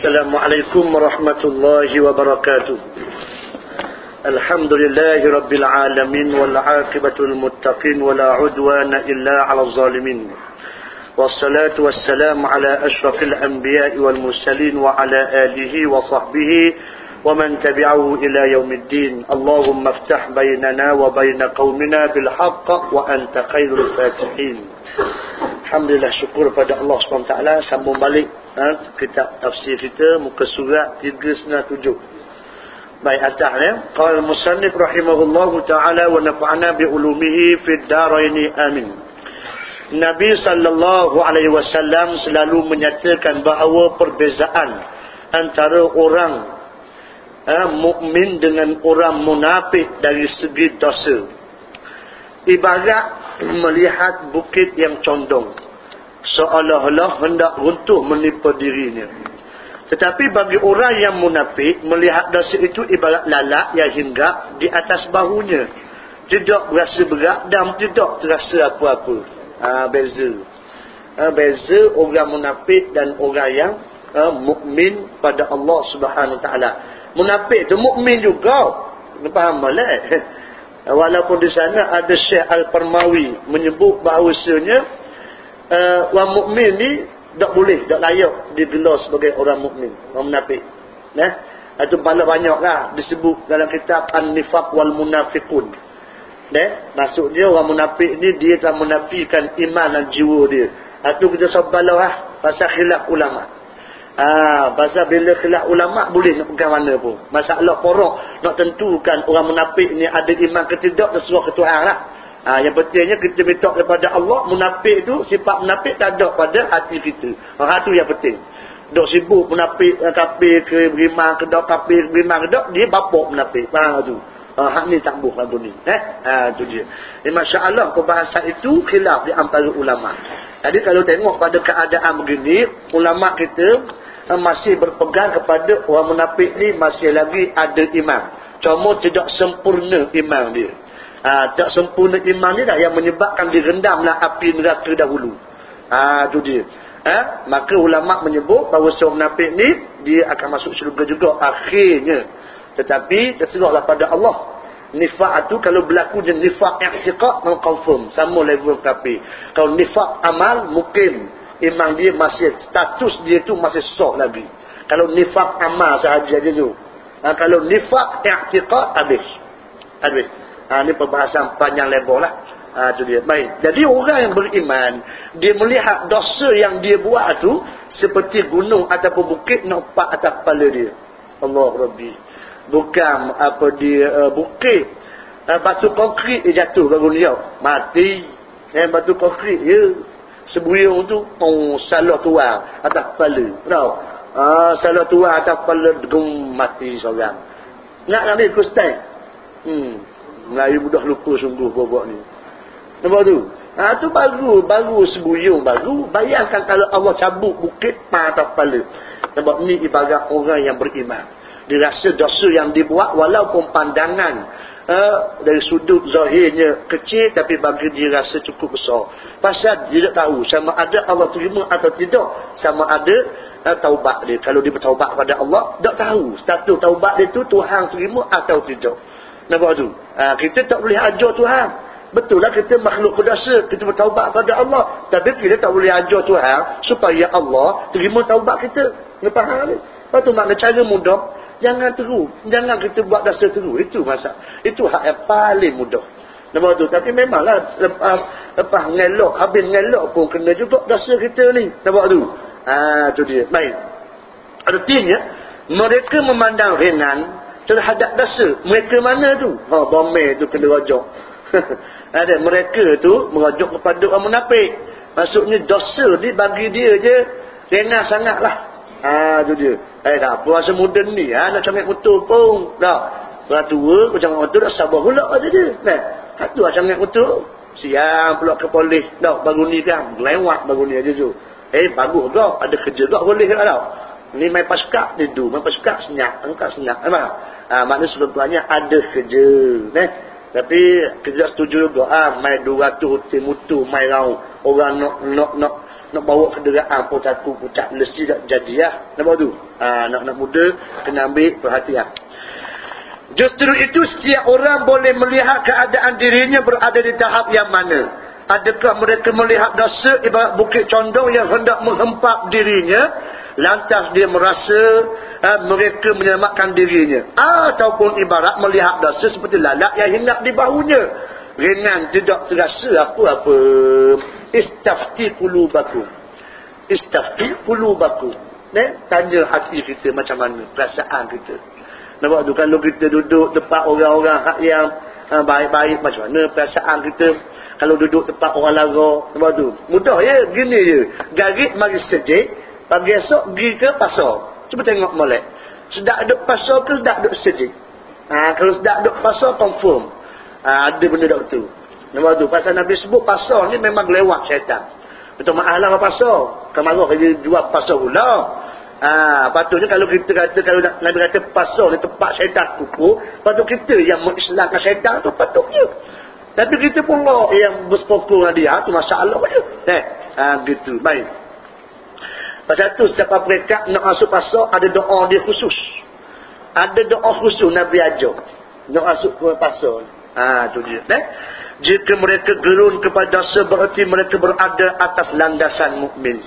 السلام عليكم ورحمة الله وبركاته. الحمد لله رب العالمين والعاقبة المتقين ولا عدوان إلا على الظالمين. والصلاة والسلام على أشرف الأنبياء والمرسلين وعلى آله وصحبه ومن تبعه إلى يوم الدين. اللهم افتح بيننا وبين قومنا بالحق وأنت خير الفاتحين. Alhamdulillah syukur pada Allah SWT Sambung balik ha, Kitab tafsir kita Muka surat 397 Baik atas ya. Qala al-musannif rahimahullahu taala wa nafa'ana bi ulumihi fid daraini amin. Nabi sallallahu alaihi wasallam selalu menyatakan bahawa perbezaan antara orang eh, mukmin dengan orang munafik dari segi dosa. Ibarat melihat bukit yang condong seolah-olah hendak runtuh menipu dirinya. Tetapi bagi orang yang munafik melihat dosa itu ibarat lalak yang hinggap di atas bahunya. Tidak berasa berat dan tidak terasa apa-apa ha, beza. Ha, beza orang munafik dan orang yang ha, mukmin pada Allah Subhanahu Taala. Munafik tu mukmin juga. Faham boleh? Walaupun di sana ada Syekh Al-Parmawi menyebut bahawasanya uh, orang mukmin ni tak boleh, tak layak digelar sebagai orang mukmin, orang munafik. Nah, itu banyak banyaklah disebut dalam kitab An-Nifaq wal Munafiqun. Deh, maksud dia orang munafik ni dia telah menafikan iman dan jiwa dia. Itu kita sabarlah lah pasal khilaf ulama. Ah, pasal bila khilaf ulama boleh nak pegang mana pun. Masalah porok nak tentukan orang munafik ni ada iman ke tidak terserah ke Tuhan lah. Ah, yang pentingnya kita minta kepada Allah munafik tu sifat munafik tak ada pada hati kita. Ah, itu yang penting. Dok sibuk munafik kafir ke beriman ke dok kafir beriman ke dok dia bapak munafik. Faham tu? Uh, hak ni tak buh lagu ni. Eh? Ha, tu dia. Eh, Masya Allah, perbahasan itu khilaf di antara ulama. Jadi kalau tengok pada keadaan begini, ulama kita uh, masih berpegang kepada orang munafik ni masih lagi ada iman. Cuma tidak sempurna iman dia. Ha, tak sempurna iman ni dah yang menyebabkan direndamlah api neraka dahulu. Ha, tu dia. Ha? Maka ulama menyebut bahawa seorang munafik ni, dia akan masuk syurga juga akhirnya. Tetapi terserahlah pada Allah. Nifak itu kalau berlaku je nifak i'tiqad non confirm sama level kafir. Kalau nifak amal mungkin iman dia masih status dia tu masih sah lagi. Kalau nifak amal sahaja je tu. Ha, kalau nifak i'tiqad habis. Habis. Ha, ini perbahasan panjang lebar lah. Ha, itu dia. Baik. Jadi orang yang beriman, dia melihat dosa yang dia buat tu seperti gunung ataupun bukit nampak atas kepala dia. Allah Rabbi. Bukan apa dia uh, bukit. Uh, batu konkrit dia jatuh baru dia. Mati. Eh, batu konkrit ya sebuyung tu oh, salah tua atas kepala. Tahu? Uh, salah tua atas kepala gum mati seorang. Nak nak ni kustai hmm Melayu mudah lupa sungguh bobok ni. Nampak tu? Ha, tu baru, baru sebuyung baru. Bayangkan kalau Allah cabut bukit pada kepala. Sebab ni ibarat orang yang beriman. Dirasa dosa yang dibuat walaupun pandangan uh, dari sudut zahirnya kecil tapi bagi dia rasa cukup besar. Pasal dia tak tahu sama ada Allah terima atau tidak sama ada uh, taubat dia. Kalau dia bertaubat pada Allah tak tahu status taubat dia tu Tuhan terima atau tidak nampak tu uh, kita tak boleh ajar Tuhan Betul lah kita makhluk berdosa. Kita bertaubat pada Allah. Tapi kita tak boleh ajar Tuhan. Supaya Allah terima taubat kita. Nggak faham ni? Lepas tu makna cara mudah. Jangan teru. Jangan kita buat dasar teru. Itu masa. Itu hak yang paling mudah. Nampak tu. Tapi memanglah lepas, lepas ngelok, habis ngelok pun kena juga dasar kita ni. Nampak tu. Ha, tu dia. Baik. Artinya, mereka memandang ringan terhadap dasar. Mereka mana tu? Ha, bomel tu kena rojok. Ada mereka tu merojok kepada orang munafik. Maksudnya dosa ni bagi dia je ringan sangatlah. Ah tu dia. Eh dah puasa moden ni ha nak cangit motor pun. Dah. Orang tua macam orang tua dah sabar pula aja dia. Nah. Hak tu cangit motor. Siang pula ke polis. Dah baru ni kan lewat baru ni aja tu. Eh bagus dah ada kerja dah boleh dah tau. Ni main paskak dia tu. Main paskak senyap. Engkau senyap. Emang. Ah makna sebetulnya ada kerja. Nah. Tapi kerja setuju juga ah mai 200 hotel mutu mai rau orang nak nak nak nak bawa kenderaan pun takut pucat lesi tak jadi lah bawa tu ha, nak nak muda kena ambil perhatian justru itu setiap orang boleh melihat keadaan dirinya berada di tahap yang mana adakah mereka melihat dosa ibarat bukit condong yang hendak menghempap dirinya lantas dia merasa uh, mereka menyelamatkan dirinya. Ataupun ibarat melihat dosa seperti lalat yang hinggap di bahunya. Ringan tidak terasa apa-apa. Istafti qulubakum istafti qulubakum ne tanya hati kita macam mana perasaan kita. Nampak tu kalau kita duduk tempat orang-orang yang uh, baik-baik macam mana perasaan kita? Kalau duduk tempat orang lara nampak tu. Mudah ya gini je. Garit mari sejik pagi esok pergi ke pasar cuba tengok molek sedak duduk pasar ke sedak duduk sejik ha, kalau sedak duduk pasar confirm ha, ada benda tak betul Nampak tu. Pasal Nabi sebut pasar ni memang lewat syaitan. Betul maaf lah pasar. Marah dia jual pasar pula. Ha, patutnya kalau kita kata, kalau Nabi kata pasar ni tempat syaitan kuku, patut kita yang mengislamkan syaitan tu patutnya. Tapi kita pula yang bersekongkong dengan dia, tu masalah. Eh, ha, gitu. Baik. Pasal tu, siapa mereka nak masuk pasar, ada doa dia khusus. Ada doa khusus Nabi ajar. Nak masuk ke pasar. Ha, tu dia. Eh? Jika mereka gerun kepada dosa berarti mereka berada atas landasan mukmin.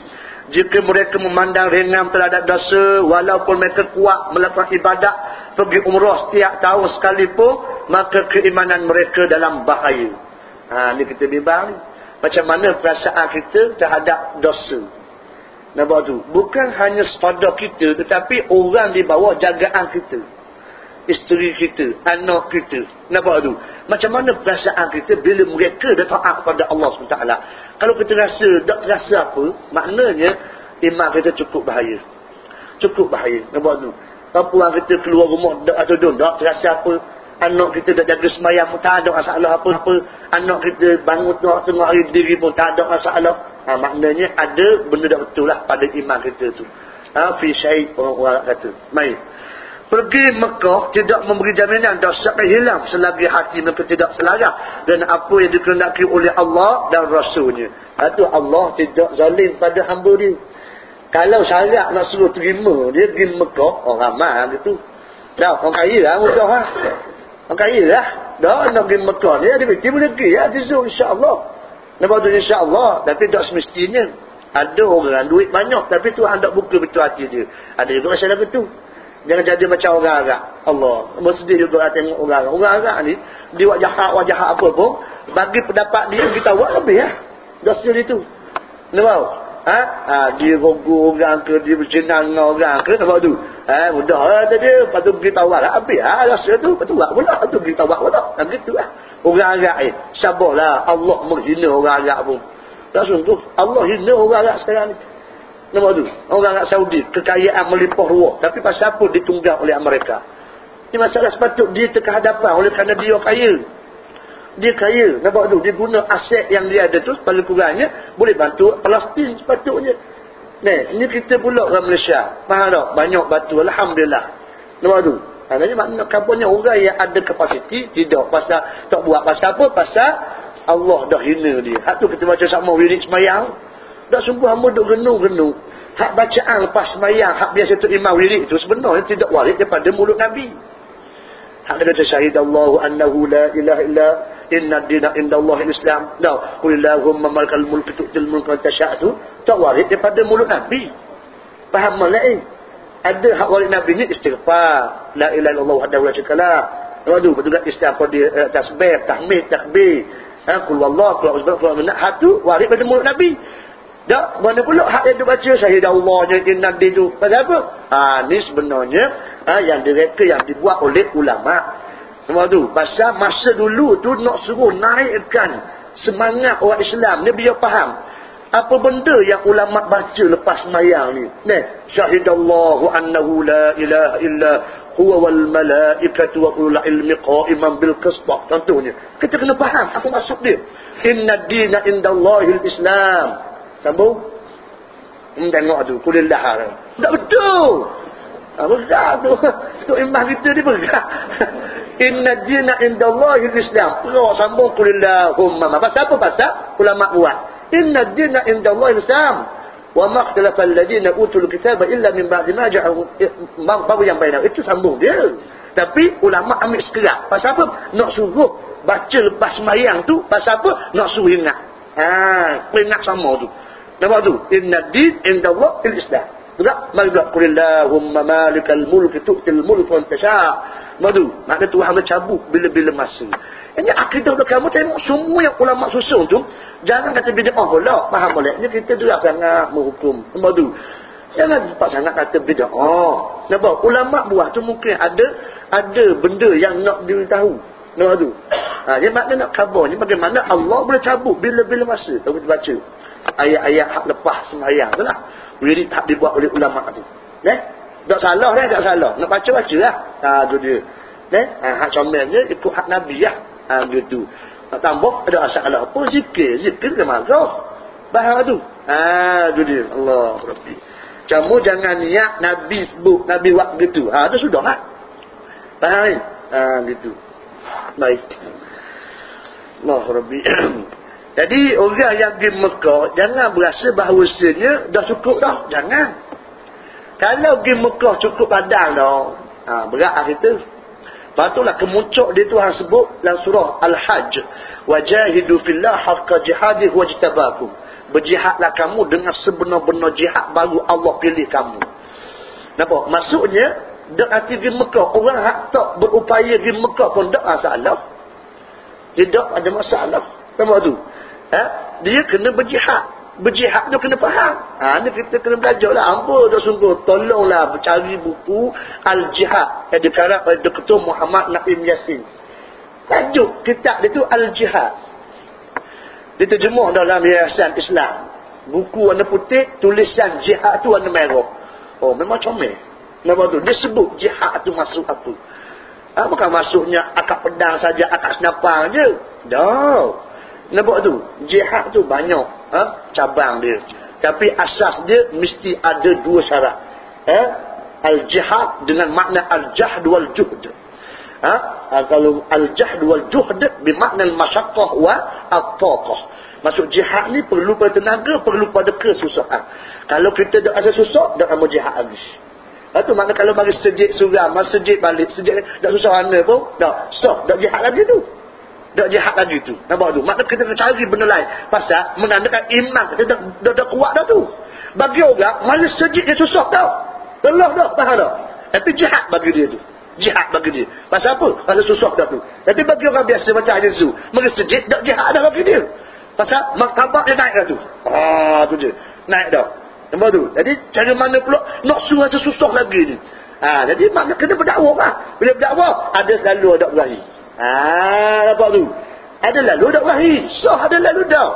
Jika mereka memandang ringan terhadap dosa walaupun mereka kuat melakukan ibadat pergi umrah setiap tahun sekalipun maka keimanan mereka dalam bahaya. Ha ni kita bimbang macam mana perasaan kita terhadap dosa. Nampak tu? Bukan hanya sepada kita tetapi orang di bawah jagaan kita isteri kita, anak kita. Nampak tu? Macam mana perasaan kita bila mereka dah taat kepada Allah SWT. Kalau kita rasa, tak rasa apa, maknanya iman kita cukup bahaya. Cukup bahaya. Nampak tu? Apa orang kita keluar rumah tak atau dun, tak terasa apa. Anak kita dah jaga semayang pun tak ada masalah apa-apa. Anak kita bangun tengah hari diri pun tak ada masalah. Ha, maknanya ada benda tak betul lah pada iman kita tu. Ha, fi syait orang-orang kata. Baik. Pergi Mekah tidak memberi jaminan dosa akan hilang selagi hati mereka tidak selarah dan apa yang dikehendaki oleh Allah dan Rasulnya. Itu Allah tidak zalim pada hamba dia. Kalau syarat nak suruh terima dia pergi Mekah, orang ramah gitu. Dah, orang kaya lah mudah lah. Orang kaya lah. Dah, nak pergi Mekah ni, dia fikir boleh pergi. Ya, tisu, insyaAllah. Nampak tu insyaAllah. Tapi tak semestinya. Ada orang duit banyak tapi Tuhan tak buka betul hati dia. Ada juga masalah betul. Jangan jadi macam orang Arab. Allah. Bersedih juga lah tengok orang Arab. Orang Arab ni, dia wajah wajah apa pun, bagi pendapat dia, kita buat lebih lah. Dosa dia tu. Nampak? Ha? ha? Dia rogo orang ke, dia berjenang dengan orang ke, nampak tu? Ha? Mudah lah tadi. Lepas tu pergi tawar lah. Habis lah dosa tu. Lepas tu buat pula. Lepas tu pergi tawar pula. Ha, gitu lah. Orang Arab ni. Sabarlah. Allah menghina orang Arab pun. Tak sungguh. Allah hina orang Arab sekarang ni. Nama tu. Orang Arab Saudi. Kekayaan melimpah ruah. Tapi pasal apa ditunggang oleh Amerika? Ini masalah sepatut dia terkehadapan oleh kerana dia kaya. Dia kaya. Nampak tu. Dia guna aset yang dia ada tu. Paling kurangnya. Boleh bantu Palestin sepatutnya. Ni, ini kita pula orang Malaysia. Faham tak? Banyak batu. Alhamdulillah. Nampak tu. Maknanya makna kabarnya orang yang ada kapasiti. Tidak. Pasal, tak buat pasal apa? Pasal Allah dah hina dia. Hak tu kita baca sama wirid semayang. Dah sungguh hamba duk genu-genu. Hak bacaan lepas semayang, hak biasa tu imam wirid itu sebenarnya tidak warid daripada mulut Nabi. Hak dia kata syahid Allah annahu la ilaha illa inna dina inda Allah islam. Dah, kulillahumma malkal mulk tu'til mulk wa tasha'tu. Tak warid daripada mulut Nabi. Faham malah eh? Ada hak warid Nabi ni istighfar. La ilaha illallah wahdahu la syarika lah. Waduh, betul tak istighfar dia uh, tasbih, tahmid, takbir. Ha, kul wallah, kul kul minna. Hatu warid pada mulut Nabi. Tak, mana pula hak yang dia baca syahid Allahnya in Nabi tu. Pasal apa? Ha, ni sebenarnya ha, yang direka yang dibuat oleh ulama. Semua tu. Pasal masa dulu tu nak suruh naikkan semangat orang Islam. Ni biar faham. Apa benda yang ulama baca lepas semayang ni? Ni, syahid Allahu annahu la ilaha illa huwa wal malaikatu wa ulul ilmi qa'iman bil qisṭah. Contohnya. Kita kena faham apa maksud dia. Inna dina indallahil Islam. Sambung. Hmm, tengok tu. Kulillah. Tak betul. Ha, bergerak tu. Tu imam kita ni bergerak. Inna jina inda Allahi Islam. Terus sambung kulillah. Pasal apa pasal? Ulama buat. inna dina inda Allah Islam wa ma ikhtalafa alladhina utul kitaba illa min ba'di ma ja'ahum baru yang bainah itu sambung dia tapi ulama ambil sekerat pasal apa nak suruh baca lepas sembahyang tu pasal apa nak suruh ingat ha ingat sama tu nampak tu inna din inda Allah Islam juga mari buat kulillahumma malikal mulk tu'til mulk wa tasha madu makna Tuhan mencabut bila-bila masa. Ini akidah dah kamu tengok semua yang ulama susun tu jangan kata bid'ah. Pula faham boleh. Ini kita tu sangat menghukum. Madu jangan cepat sangat kata bid'ah. Nampak ulama buah tu mungkin ada ada benda yang nak diberitahu. Nampak tu ha, dia makna nak khabar. Bagaimana Allah boleh cabut bila-bila masa. Kalau kita baca. Ayat-ayat hak lepas sembahyang tu lah Wirid tak dibuat oleh ulama tu. Eh? Tak salah dah, tak salah. Nak baca baca lah. Ha tu dia. Eh? Ha hak comelnya ikut hak Nabi lah. Ha gitu. Tak tambah ada masalah apa zikir, zikir ke marah. Bahar tu. Ha tu dia. Allah Rabbi. Kamu jangan niat Nabi sebut, Nabi buat begitu. Ha tu sudah lah. Faham ni? Ha gitu. Baik. Allah Rabbi. Jadi orang yang pergi Mekah jangan berasa bahawasanya dah cukup dah. Jangan. Kalau pergi Mekah cukup badan dah. Ha, berat lah kita. Tu lah kemuncuk dia Tuhan sebut dalam surah Al-Hajj. Wajahidu fillah haqqa jihadih wajtabakum. Berjihadlah kamu dengan sebenar-benar jihad baru Allah pilih kamu. Nampak? Maksudnya, dak hati pergi Mekah. Orang hak tak berupaya pergi Mekah pun tak masalah. Tidak ada masalah. Nampak tu? Ha? Dia kena berjihad. Berjihad tu kena faham. Ha, ni kita kena belajar lah. Ampun dah sungguh. Tolonglah cari buku Al-Jihad. Yang dikarang oleh Dr. Muhammad Naim Yassin. Tajuk kitab dia tu Al-Jihad. Diterjemuh dalam Yayasan Islam. Buku warna putih, tulisan jihad tu warna merah. Oh, memang comel. Nama tu. Dia sebut jihad tu masuk apa. Ha, bukan masuknya akak pedang saja, akak senapang je. Dah. Nampak tu? Jihad tu banyak ha? cabang dia. Tapi asas dia mesti ada dua syarat. Ha? Al-jihad dengan makna al-jahd wal-juhd. Ha? ha? Kalau al-jahd wal-juhd bermakna al-masyaqqah wa al-taqah. Maksud jihad ni perlu pada tenaga, perlu pada kesusahan. Kalau kita dah ada susah, dah akan jihad habis. Itu ha, makna kalau bagi sejid suram, masa sejid balik, dah susah mana pun, dah stop, dah jihad lagi tu. Dak jahat lagi tu. Nampak tu? Maknanya kita kena cari benda lain. Pasal menandakan iman kita dah, dah, dah kuat dah tu. Bagi orang, malah sejid dia susah tau. Allah dah, faham dah. Tapi jihad bagi dia tu. Jihad bagi dia. Pasal apa? Pasal susah dah tu. Tapi bagi orang biasa macam Haji Zu. Mereka sejid, dak jihad dah bagi dia. Pasal martabat dia naik dah tu. Ah, tu je. Naik dah. Nampak tu? Jadi, cara mana pula nak suruh rasa susah lagi ni. Ha, jadi, makna kena berdakwah lah. Bila berdakwah, ada selalu ada berani. Ah, apa tu? Ada lalu dak wahid. Sah ada lalu dak.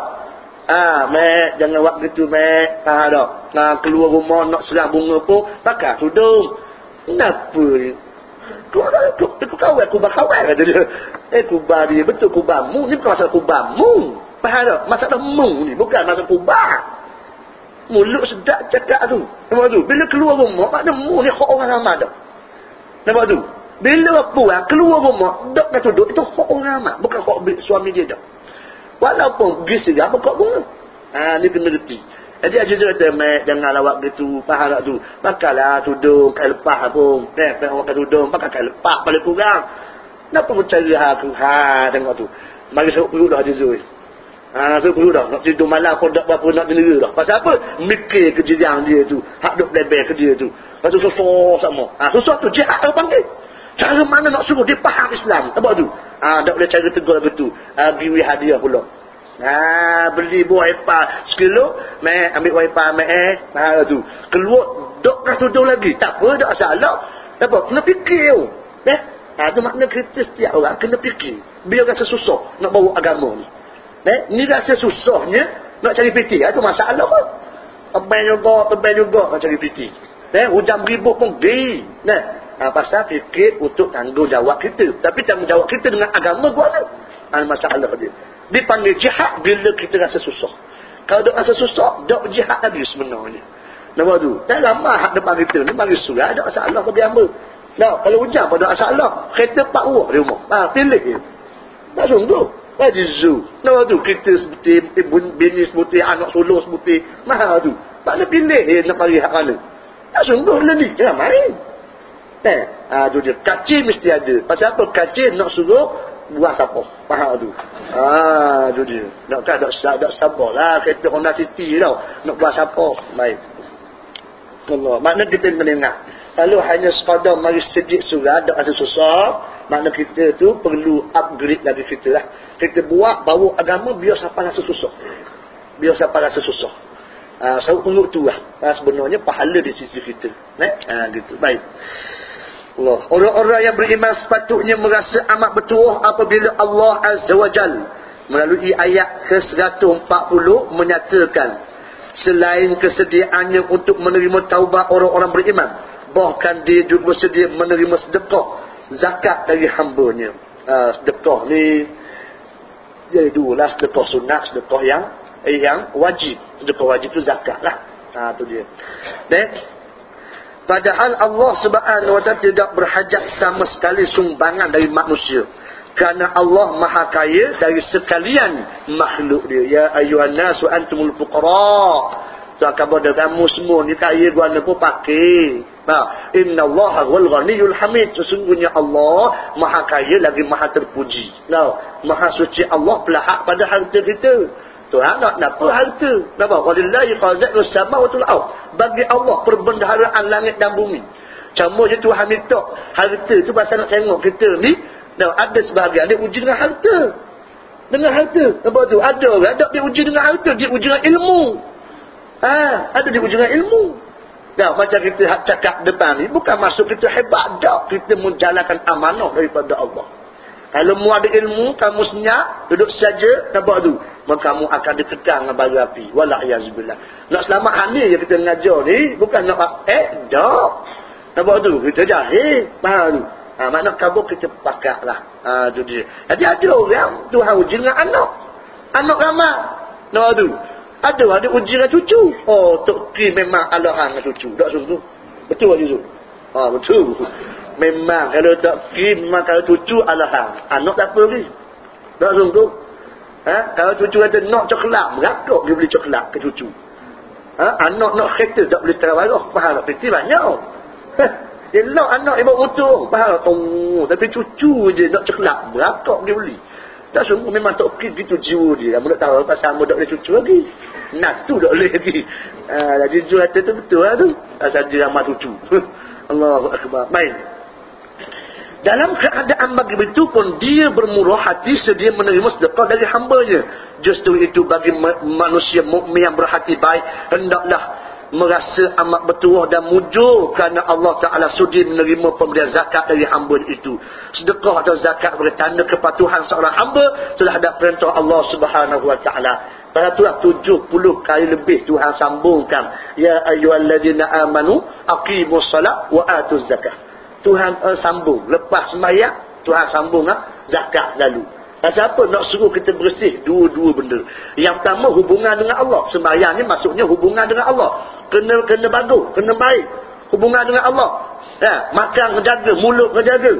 Ah, mek jangan buat gitu mek. Faham tak? Nah, keluar rumah nak serang bunga pun pakai tudung. Kenapa? Kau ada tu, tu kawan aku kawan kata dia. Eh kubah dia betul kubahmu ni bukan masalah kubahmu. Faham tak? Masalah mu ni bukan masalah kubah. Mulut sedap cakap tu. Nampak tu? Bila keluar rumah, makna mu ni hak orang ramai dah. Nampak tu? Bila pulang keluar rumah, dok kata duduk itu hak orang amat, bukan hak suami dia dak. Walaupun pergi sini apa kau bunga. Ha ni kena reti. Jadi aja kata mek jangan lawak gitu, faham tak tu? Pakailah tudung kai lepas pun. Eh, pakai orang tudung, pakai kai lepas paling kurang. Kenapa mencari aku? Ha tengok tu. Mari saya perlu dah juzui. Ha saya perlu dah nak tidur malam pun tak berapa nak dengar dah. Pasal apa? Mikir kejadian dia tu. Hak duk lebih ke dia tu. Pasal susah sama. Ha susah tu jihad apa panggil? Cara mana nak suruh dia faham Islam? Apa tu? Ha, tak boleh cara tegur begitu. Ah, ha, beri hadiah pula. Ha, beli buah epa sekilo, mai ambil buah epa mai eh. Ha tu. Keluar dok kah tudung lagi. Tak apa, tak salah. Apa? Kena fikir. Eh? Ha, tu makna kita setiap orang kena fikir. Biar rasa susah nak bawa agama ni. Eh? Ni rasa susahnya nak cari piti. Ha, tu masalah apa? Tebal juga, tebal juga nak cari piti. Eh? Hujan beribut pun di. Nah, Ha, pasal fikir untuk tanggungjawab kita. Tapi tanggungjawab kita dengan agama buat mana? Ha, dia. Dipanggil jihad bila kita rasa susah. Kalau dia rasa susah, dia berjihad lagi sebenarnya. Nama tu. Tak lama hak depan kita ni bagi surah. Ada masalah bagi hamba. Nah, kalau hujan pada masalah. Kereta pak uang di rumah. Ha, pilih je. Tak sungguh. Wadi zu. Nah tu kita sebuti bini sebuti anak sulung sebuti. Mahal tu. Tak ada pilih eh, nak mari hak mana. Tak sungguh lah ni. Jangan main. Eh, ha, tu dia. Kacir mesti ada. Pasal apa? Kacir nak suruh buah siapa. Mahal tu. Ah, tu dia. Nak kan tak, tak sabar lah. Kereta Honda City tau. Nak buah siapa. Baik. Allah. Makna kita mendengar. Kalau hanya sekadar mari sedikit surat, tak rasa susah. Makna kita tu perlu upgrade lagi kita lah. Kita buat bawa agama biar siapa rasa susah. Biar siapa rasa susah. Uh, Sebab so, tu lah. Uh, sebenarnya pahala di sisi kita. Eh? Uh, gitu. Baik. Allah. Orang-orang yang beriman sepatutnya merasa amat betul apabila Allah Azza wa Jal melalui ayat ke-140 menyatakan selain kesediaannya untuk menerima taubat orang-orang beriman bahkan dia juga bersedia menerima sedekah zakat dari hambanya. Uh, sedekah ni jadi dua lah sedekah sunat sedekah yang eh, yang wajib. Sedekah wajib tu zakat lah ha, tu dia. Dan padahal Allah subhanahu wa ta'ala tidak berhajat sama sekali sumbangan dari manusia kerana Allah maha kaya dari sekalian makhluk dia ya ayuhan nasu antumul fuqara tak kabar kamu semua ni kaya gua nak pakai Nah, inna Allah wal ghaniyul hamid. Sesungguhnya Allah maha kaya lagi maha terpuji. Nah, maha suci Allah pelahak pada harta kita. Tuhan nak apa harta? Napa? Walillahi qazainus samawati wal. Bagi Allah perbendaharaan langit dan bumi. Cuma je Tuhan minta harta tu pasal nak tengok kita ni nah, ada sebahagian dia uji dengan harta. Dengan harta. Apa tu? Ada orang ada dia uji dengan harta, dia uji dengan ilmu. Ha, ada dia uji dengan ilmu. Ya, macam kita cakap depan ni, bukan masuk kita hebat. Tak, kita menjalankan amanah daripada Allah. Kalau mu ada ilmu, kamu senyap, duduk saja, nampak tu. Maka kamu akan dikekang dengan bagi api. Wala'iyazbillah. Nak selamat hanya yang kita mengajar ni, bukan nak, eh, tak. Nampak tu, kita jahil. Faham tu. Ha, makna kabur kita pakat lah. Ha, tu dia. Jadi ada orang, Tuhan uji dengan anak. Anak ramah. Nampak tu. Ada ada uji dengan cucu. Oh, Tok Ki memang alahan dengan cucu. Tak sungguh. Betul tak cucu? Ha, betul. Memang kalau Tok Ki memang kalau cucu alahan. Anak tak apa lagi. Tak sungguh. Ha? Kalau cucu kata nak coklat, merakuk dia beli coklat ke cucu. Ha? Anak nak kereta tak boleh terawarah. Faham tak? Kereta banyak. Ha? Elok anak ibu utuh. Faham tak? Oh, tapi cucu je nak coklat. Merakuk dia beli. Tak sungguh memang tak okey gitu jiwa dia. Kamu nak tahu pasal kamu tak boleh cucu lagi. Nak tu tak boleh lagi. Uh, jadi jual tu betul lah tu. Asal dia ramah cucu. Allahu Akbar. Baik. Dalam keadaan begitu pun dia bermurah hati sedia menerima sedekah dari hambanya. Justru itu bagi manusia mukmin yang berhati baik hendaklah merasa amat bertuah dan mujur kerana Allah Ta'ala sudi menerima pemberian zakat dari hamba itu. Sedekah atau zakat bertanda kepatuhan seorang hamba telah ada perintah Allah Subhanahu Wa Ta'ala. Pada itulah 70 kali lebih Tuhan sambungkan. Ya ayyuhalladzina amanu aqimus salat wa atuz zakat. Tuhan uh, sambung. Lepas sembahyang, Tuhan sambung uh, zakat lalu. Pasal apa nak suruh kita bersih dua-dua benda. Yang pertama hubungan dengan Allah. Sembahyang ni maksudnya hubungan dengan Allah. Kena kena bagus, kena baik. Hubungan dengan Allah. Ya, makan menjaga, mulut menjaga.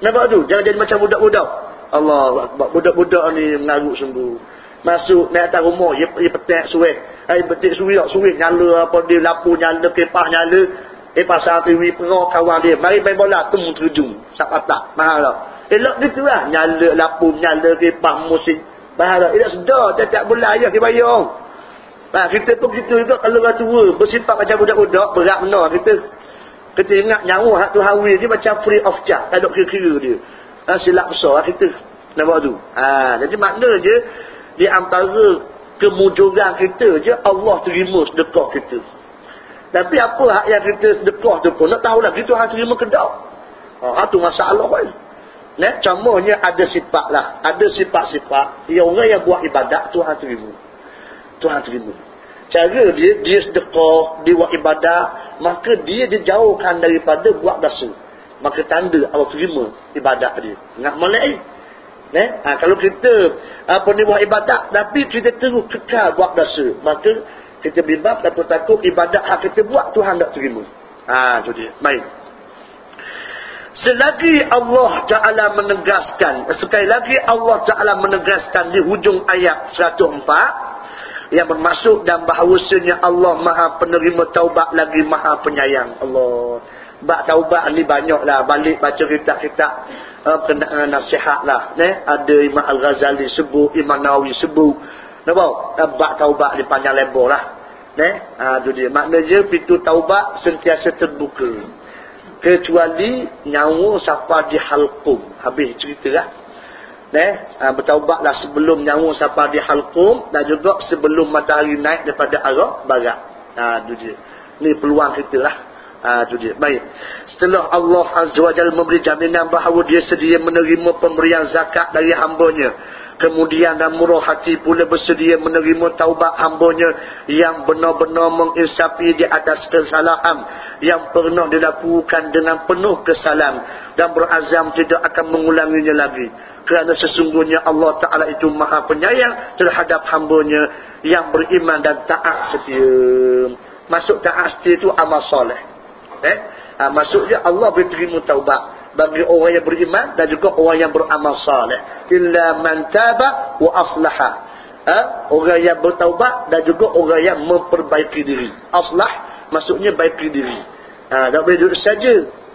Nampak tu? Jangan jadi macam budak-budak. Allah budak-budak ni mengarut sembuh. Masuk naik atas rumah, dia, dia petik suih. Eh, petik suih, suih nyala apa dia, lapu nyala, kepah nyala. Eh, pasal TV, perah kawan dia. Mari main bola, tum terjun. Sak patah. Mahal lah. Elok gitu lah. Nyala lampu, nyala kipah musim. Bahagia. Elok sedar. Tak bulan ayah dia bayar. Ha, kita pun gitu juga kalau orang tua. Bersifat macam budak-budak. Berat benar kita. Kita ingat nyawa hak tu hawi dia macam free of charge. Tak ada kira-kira dia. Ha, silap besar lah kita. Nampak tu. Ha, jadi makna je. Di antara kemujuran kita je. Allah terima sedekah kita. Tapi apa hak yang kita sedekah tu pun. Nak tahu lah. Kita harus terima kedak. Ha, tu masalah pun. Nah, contohnya ada sifat lah. Ada sifat-sifat. Yang orang yang buat ibadat, Tuhan terima. Tuhan terima. Cara dia, dia sedekah, dia buat ibadat. Maka dia dijauhkan daripada buat dosa. Maka tanda Allah terima ibadat dia. Nak mulai. Nah, ha, kalau kita apa ni buat ibadat, tapi kita terus kekal buat dosa. Maka kita berbab takut-takut ibadat yang kita buat, Tuhan tak terima. Ha, tu dia. Baik. selagi Allah Ta'ala menegaskan sekali lagi Allah Ta'ala menegaskan di hujung ayat 104 yang bermaksud dan bahawasanya Allah maha penerima taubat lagi maha penyayang Allah bak taubat ni banyak lah balik baca kitab-kitab uh, kenaan nasihat lah ne? ada Imam Al-Ghazali sebut Imam Nawawi sebut nampak uh, bak taubat ni panjang lebar lah ne? Uh, tu dia. Maknanya pintu taubat sentiasa terbuka. Kecuali nyawa siapa di halqum. Habis cerita lah. Eh? Ha, bertaubatlah sebelum nyawa siapa di halqum dan juga sebelum matahari naik daripada arah barat. Ha tu dia. Ni peluang kita lah. Ha tu dia. Baik setelah Allah azza wajalla memberi jaminan bahawa dia sedia menerima pemberian zakat dari hamba-Nya. Kemudian dan murah hati pula bersedia menerima taubat hambanya yang benar-benar menginsafi di atas kesalahan yang pernah dilakukan dengan penuh kesalahan dan berazam tidak akan mengulanginya lagi. Kerana sesungguhnya Allah Ta'ala itu maha penyayang terhadap hambanya yang beriman dan taat setia. Masuk taat setia itu amal soleh. Eh? Ha, maksudnya Allah berterima taubat bagi orang yang beriman dan juga orang yang beramal saleh. Illa man taba wa aslaha. Ha? orang yang bertaubat dan juga orang yang memperbaiki diri. Aslah maksudnya baiki diri. Ha tak boleh duduk saja.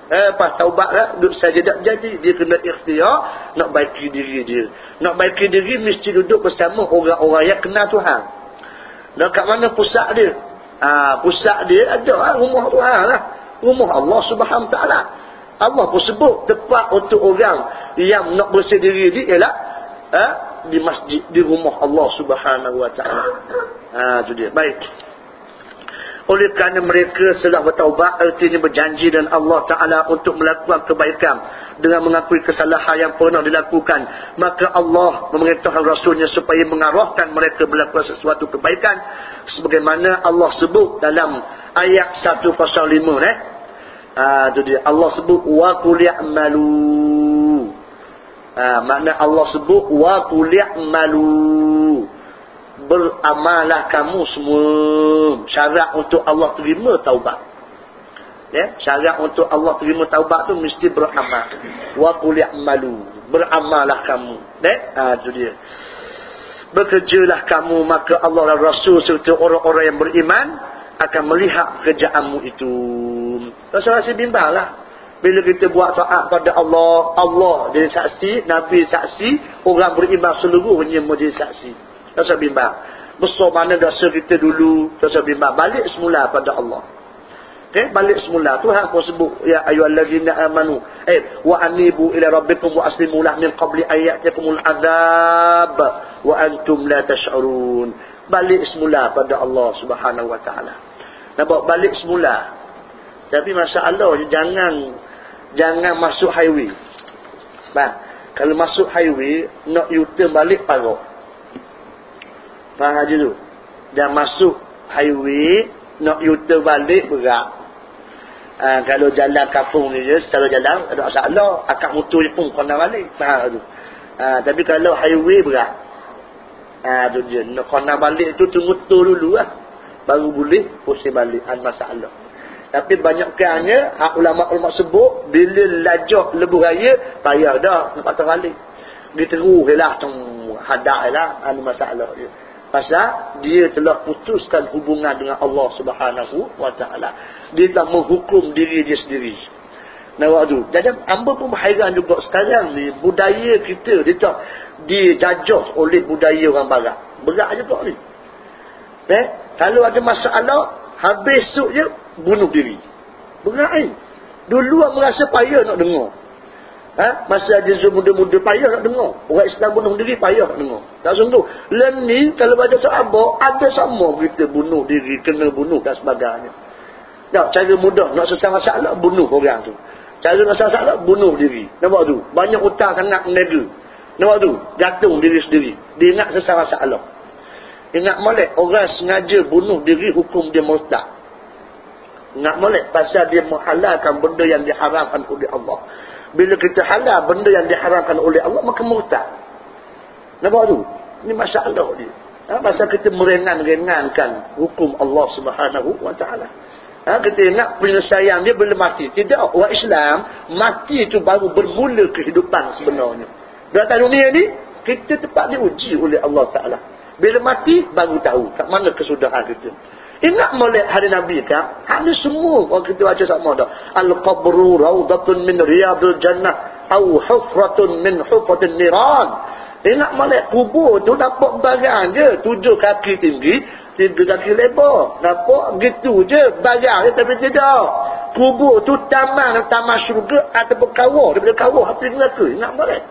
Eh apa taubat lah duduk saja tak jadi. Dia kena ikhtiar nak baiki diri dia. Nak baiki diri mesti duduk bersama orang-orang yang kenal Tuhan. Dan kat mana pusat dia? Ha, pusat dia ada lah, rumah Tuhan lah rumah Allah subhanahu ta'ala Allah pun sebut tempat untuk orang yang nak bersih diri dia ialah ha, di masjid, di rumah Allah subhanahu wa ta'ala. Ha, itu dia. Baik. Oleh kerana mereka setelah bertaubat, artinya berjanji dan Allah Ta'ala untuk melakukan kebaikan dengan mengakui kesalahan yang pernah dilakukan. Maka Allah memerintahkan Rasulnya supaya mengarahkan mereka melakukan sesuatu kebaikan. Sebagaimana Allah sebut dalam ayat 105. Eh? Ha, tu dia. Allah sebut wa qul ya'malu. Ha, makna Allah sebut wa qul ya'malu. Beramalah kamu semua. Syarat untuk Allah terima taubat. Ya, syarat untuk Allah terima taubat tu mesti beramal. Wa qul ya'malu. Beramalah kamu. Ya, ha, tu dia. Bekerjalah kamu maka Allah dan Rasul serta orang-orang yang beriman akan melihat kerjaanmu itu. Rasa-rasa bimbang lah. Bila kita buat taat pada Allah, Allah jadi saksi, Nabi saksi, orang beriman seluruhnya menjadi saksi. Rasa bimbang. Besar mana dosa kita dulu, rasa bimbang. Balik semula pada Allah. Okay? Balik semula. Tuhan pun sebut, Ya ayuhallazina amanu. Eh, wa anibu ila rabbikum wa aslimulah min qabli ayatikumul azab. Wa antum la tash'urun. Balik semula pada Allah subhanahu wa ta'ala bawa balik semula tapi masalah jangan jangan masuk highway bah, kalau masuk highway nak u-turn balik parok faham je tu dan masuk highway nak u-turn balik berat Ha, kalau jalan kampung ni je, secara jalan, ada masalah. Akak motor je pun kena balik. Faham tu? Ha, tapi kalau highway berat. Ha, tu je. Nak kena balik tu, tu dulu lah baru boleh pusing balik an masalah tapi banyak keannya hak ulama-ulama sebut bila lajak lebuh raya payah dah nak patah balik dia teruh lah hadak lah an masalah dia pasal dia telah putuskan hubungan dengan Allah subhanahu ta'ala. Dia telah menghukum diri dia sendiri. Nah waktu jadi hamba pun hairan juga sekarang ni. Budaya kita dia tak dijajah oleh budaya orang barat. Berat juga ni. Eh? Kalau ada masalah, habis esok je, bunuh diri. Berat Dulu orang merasa payah nak dengar. Ha? Masa ada zoom muda-muda payah nak dengar. Orang Islam bunuh diri payah nak dengar. Tak sungguh. Lain ni, kalau baca sahabat, ada sama kita bunuh diri, kena bunuh dan sebagainya. Tak, cara mudah nak selesai masalah, bunuh orang tu. Cara nak selesai masalah, bunuh diri. Nampak tu? Banyak hutang sangat menega. Nampak tu? Gantung diri sendiri. Dia nak selesai masalah. Ingat molek orang sengaja bunuh diri hukum dia murtad. Ingat molek pasal dia menghalalkan benda yang diharamkan oleh Allah. Bila kita halal benda yang diharamkan oleh Allah maka murtad. Nampak tu? Ini masalah dia. Ha, pasal kita meringan-ringankan hukum Allah Subhanahu wa taala. Ha, kita ingat penyelesaian dia bila mati. Tidak. Orang Islam, mati itu baru bermula kehidupan sebenarnya. Dalam dunia ni, kita tepat diuji oleh Allah Ta'ala. Bila mati, baru tahu kat mana kesudahan kita. Ingat molek hari Nabi kan? Ini semua orang kita baca sama dah. Al-qabru rawdatun min riyadul jannah. Au hufratun min hufratin niran. Ingat molek kubur tu dapat bagian je. Tujuh kaki tinggi tiga kaki lebar. Nampak? Gitu je. Bayar je tapi tidak. Kubur tu taman taman syurga ataupun kawah. Daripada kawah api neraka. Ingat boleh?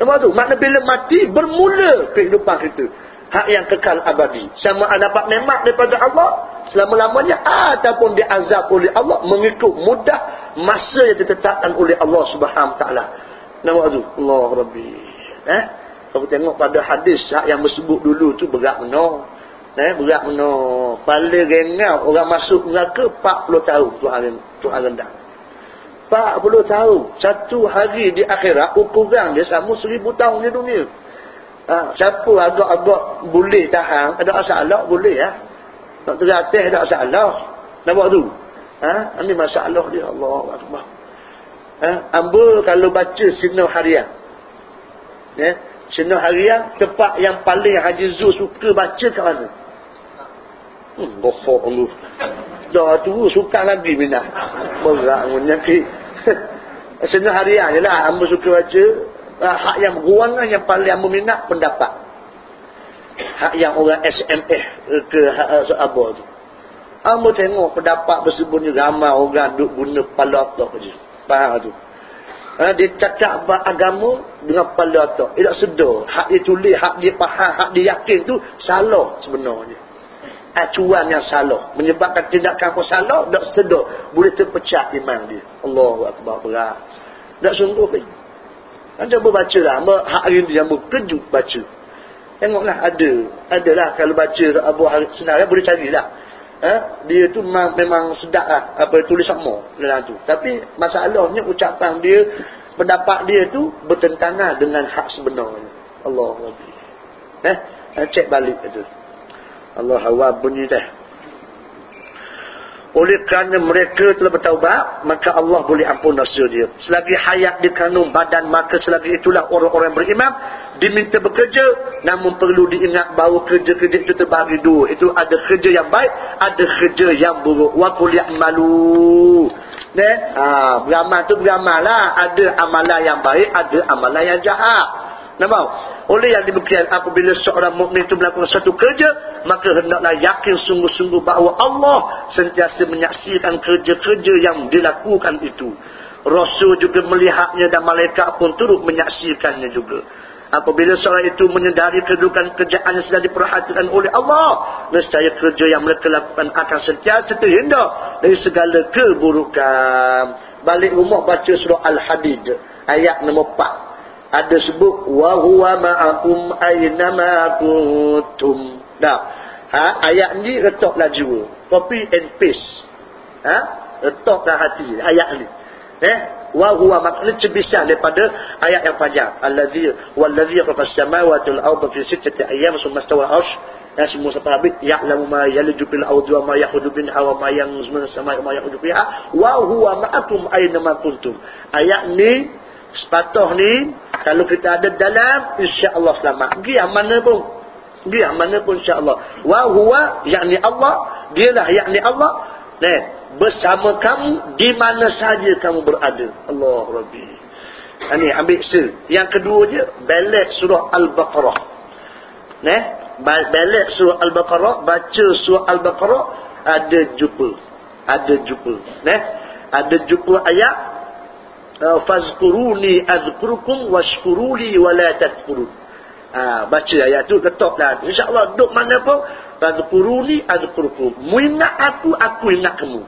Nampak tu? Makna bila mati bermula kehidupan kita. Hak yang kekal abadi. Sama ada dapat nemat daripada Allah. Selama-lamanya. Ataupun diazab oleh Allah. Mengikut mudah masa yang ditetapkan oleh Allah subhanahu ta'ala. Tu? Allah Rabbi. Eh? Kalau tengok pada hadis hak yang bersebut dulu tu berat menor. Eh, berat mana? Paling rengau orang masuk neraka 40 tahun Tuhan, Tuhan rendah. 40 tahun. Satu hari di akhirat, ukuran dia sama seribu tahun di dunia. Ha, siapa agak-agak boleh tahan, ada masalah, boleh ya. Tak teratas, ada masalah. Nampak tu? Ha? Ini masalah dia. Allah Akbar. Ha? Amba kalau baca sinar harian. Ya? Sinar harian, tempat yang paling Haji Zul suka baca ke mana? Hmm, bofok lu. Dah tu suka lagi minat. Berat menyakit. Senang harian je lah. Amba suka baca. Ah, hak yang ruangan yang paling amba minat pendapat. Hak yang orang SMF ke hak uh, apa tu. Amba tengok pendapat bersebutnya ramai orang duk guna kepala otak je. Faham tu? Ha, dia cakap agama dengan kepala otak. Tidak sedar. Hak dia tulis, hak dia faham, hak dia yakin tu salah sebenarnya acuan yang salah menyebabkan tindakan pun salah tak sedar boleh terpecah iman dia Allahu akbar berat tak sungguh ke cuba baca lah. Hak hari ni yang berkejut baca. Tengoklah ada. Adalah kalau baca Abu Harith senar boleh carilah. Ha? dia tu memang, memang sedap lah. Apa tulis sama dalam tu. Tapi masalahnya ucapan dia pendapat dia tu bertentangan dengan hak sebenarnya. Allah eh? Cek balik itu Allah hawa bunyi dah. Oleh kerana mereka telah bertaubat, maka Allah boleh ampun dosa dia. Selagi hayat di kandung badan, maka selagi itulah orang-orang beriman diminta bekerja, namun perlu diingat bahawa kerja-kerja itu terbagi dua. Itu ada kerja yang baik, ada kerja yang buruk. Wa qul ya'malu. Ne? Ha, beramal tu beramal lah. Ada amalan yang baik, ada amalan yang jahat. Nampak? Oleh yang demikian apabila seorang mukmin itu melakukan satu kerja, maka hendaklah yakin sungguh-sungguh bahawa Allah sentiasa menyaksikan kerja-kerja yang dilakukan itu. Rasul juga melihatnya dan malaikat pun turut menyaksikannya juga. Apabila seorang itu menyedari kedudukan kerjaan yang sedang diperhatikan oleh Allah, nescaya kerja yang mereka lakukan akan sentiasa terhindar dari segala keburukan. Balik rumah baca surah Al-Hadid ayat nombor 4 ada sebut wa huwa ma'akum aina ma kuntum. Nah, ha ayat ni letaklah jiwa. Copy and paste. Ha? Letaklah hati ayat ni. Eh? Wa huwa makna cebisah daripada ayat yang panjang. Allazi wallazi khalaqa samawati wal arda fi sittati ayyam summa stawa al-'arsh. Ya semua sampai habis ya'lamu ma yalju bil ardi wa ma yakhudhu minha wa ma samai wa ma yakhudhu fiha wa huwa ma'akum aina ma kuntum. Ayat ni sepatah ni kalau kita ada dalam insya-Allah selamat. Pergi mana pun. Pergi mana pun insya-Allah. Wa huwa yakni Allah, dialah yakni Allah. Nah, bersama kamu di mana saja kamu berada. Allah Rabbi. Ini ambil se. Yang kedua je balik surah Al-Baqarah. Nah, balik surah Al-Baqarah, baca surah Al-Baqarah ada jumpa. Ada jumpa. Nah, ada jumpa ayat fazkuruni azkurukum washkuruli wala tadkurun ha, baca ayat tu letaklah insyaAllah duduk mana pun fazkuruni azkurukum mu ingat aku aku ingat kamu.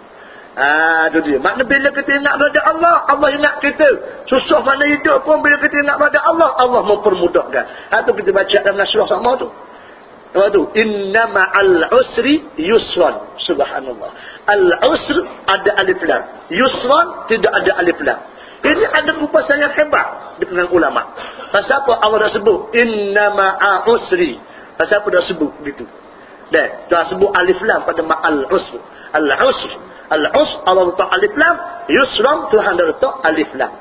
Tu dia. Makna bila kita ingat pada Allah Allah ingat kita. Susah mana hidup pun bila kita ingat pada Allah Allah mempermudahkan. Ha, tu kita baca dalam surah sama tu. Apa tu? Inna ma'al usri yusran. Subhanallah. Al usr ada alif lam. Yusran tidak ada alif lam ini ada kupasan yang hebat kalangan ulama. Pasal apa Allah dah sebut inna ma'a usri. Pasal apa dah sebut gitu. Dah, dah sebut alif lam pada ma'al usr. Al-usr. Al-usr Allah letak alif lam, yusram Tuhan dah letak alif lam.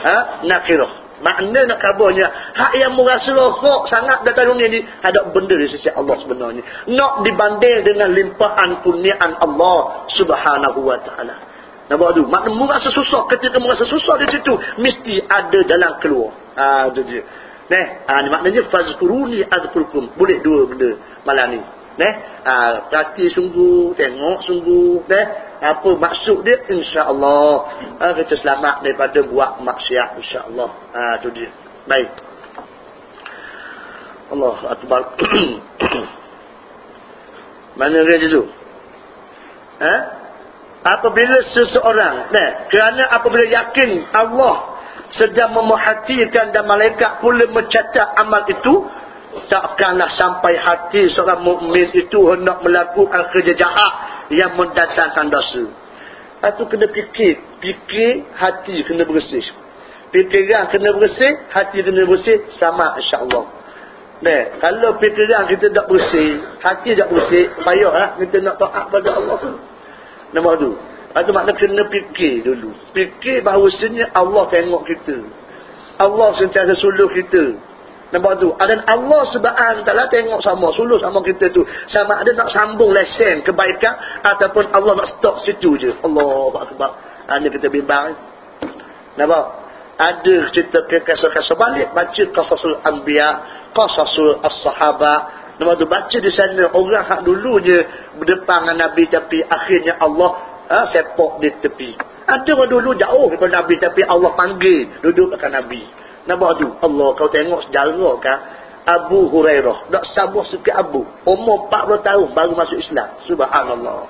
Ha? Nakirah. Makna nak kabarnya, hak yang merasa rokok sangat datang dunia ni, ada benda di sisi Allah sebenarnya. Nak dibanding dengan limpahan kurniaan Allah subhanahu wa ta'ala. Nampak tu? Makna merasa susah. Ketika merasa susah di situ, mesti ada dalam keluar. Ha, itu dia. Nah, ha, maknanya, fazkuruni adkurkum. Boleh dua benda malam ni. Neh, ha, perhati sungguh, tengok sungguh, neh, apa maksud dia insya-Allah ha, kita selamat daripada buat maksiat insya-Allah. Ha tu dia. Baik. Allah akbar. Mana dia tu? Ha? Apabila seseorang, nah, kerana apabila yakin Allah sedang memerhatikan dan malaikat pula mencatat amal itu, takkanlah sampai hati seorang mukmin itu hendak melakukan kerja jahat yang mendatangkan dosa. Itu kena fikir. Fikir, hati kena bersih. Fikiran kena bersih, hati kena bersih, sama insyaAllah. Nah, kalau fikiran kita tak bersih, hati tak bersih, payahlah kita nak taat pada Allah. Nombor tu. Itu makna kena fikir dulu. Fikir bahawasanya Allah tengok kita. Allah sentiasa suluh kita. Nampak tu. Dan Allah subhanahu ta'ala tengok sama. Suluh sama kita tu. Sama ada nak sambung lesen kebaikan. Ataupun Allah nak stop situ je. Allah akbar. Ini ha, kita bimbang. Nampak? Ada cerita kisah-kisah balik. Baca kasasul anbiya. Kasasul as-sahabah. Nampak tu. Baca di sana. Orang hak dulu je berdepan dengan Nabi. Tapi akhirnya Allah ha, sepak di tepi. Ada orang dulu jauh daripada Nabi. Tapi Allah panggil. Duduk dekat Nabi. Nampak tu? Allah kau tengok sejarah kan? Abu Hurairah. Tak sabar sikit Abu. Umur 40 tahun baru masuk Islam. Subhanallah.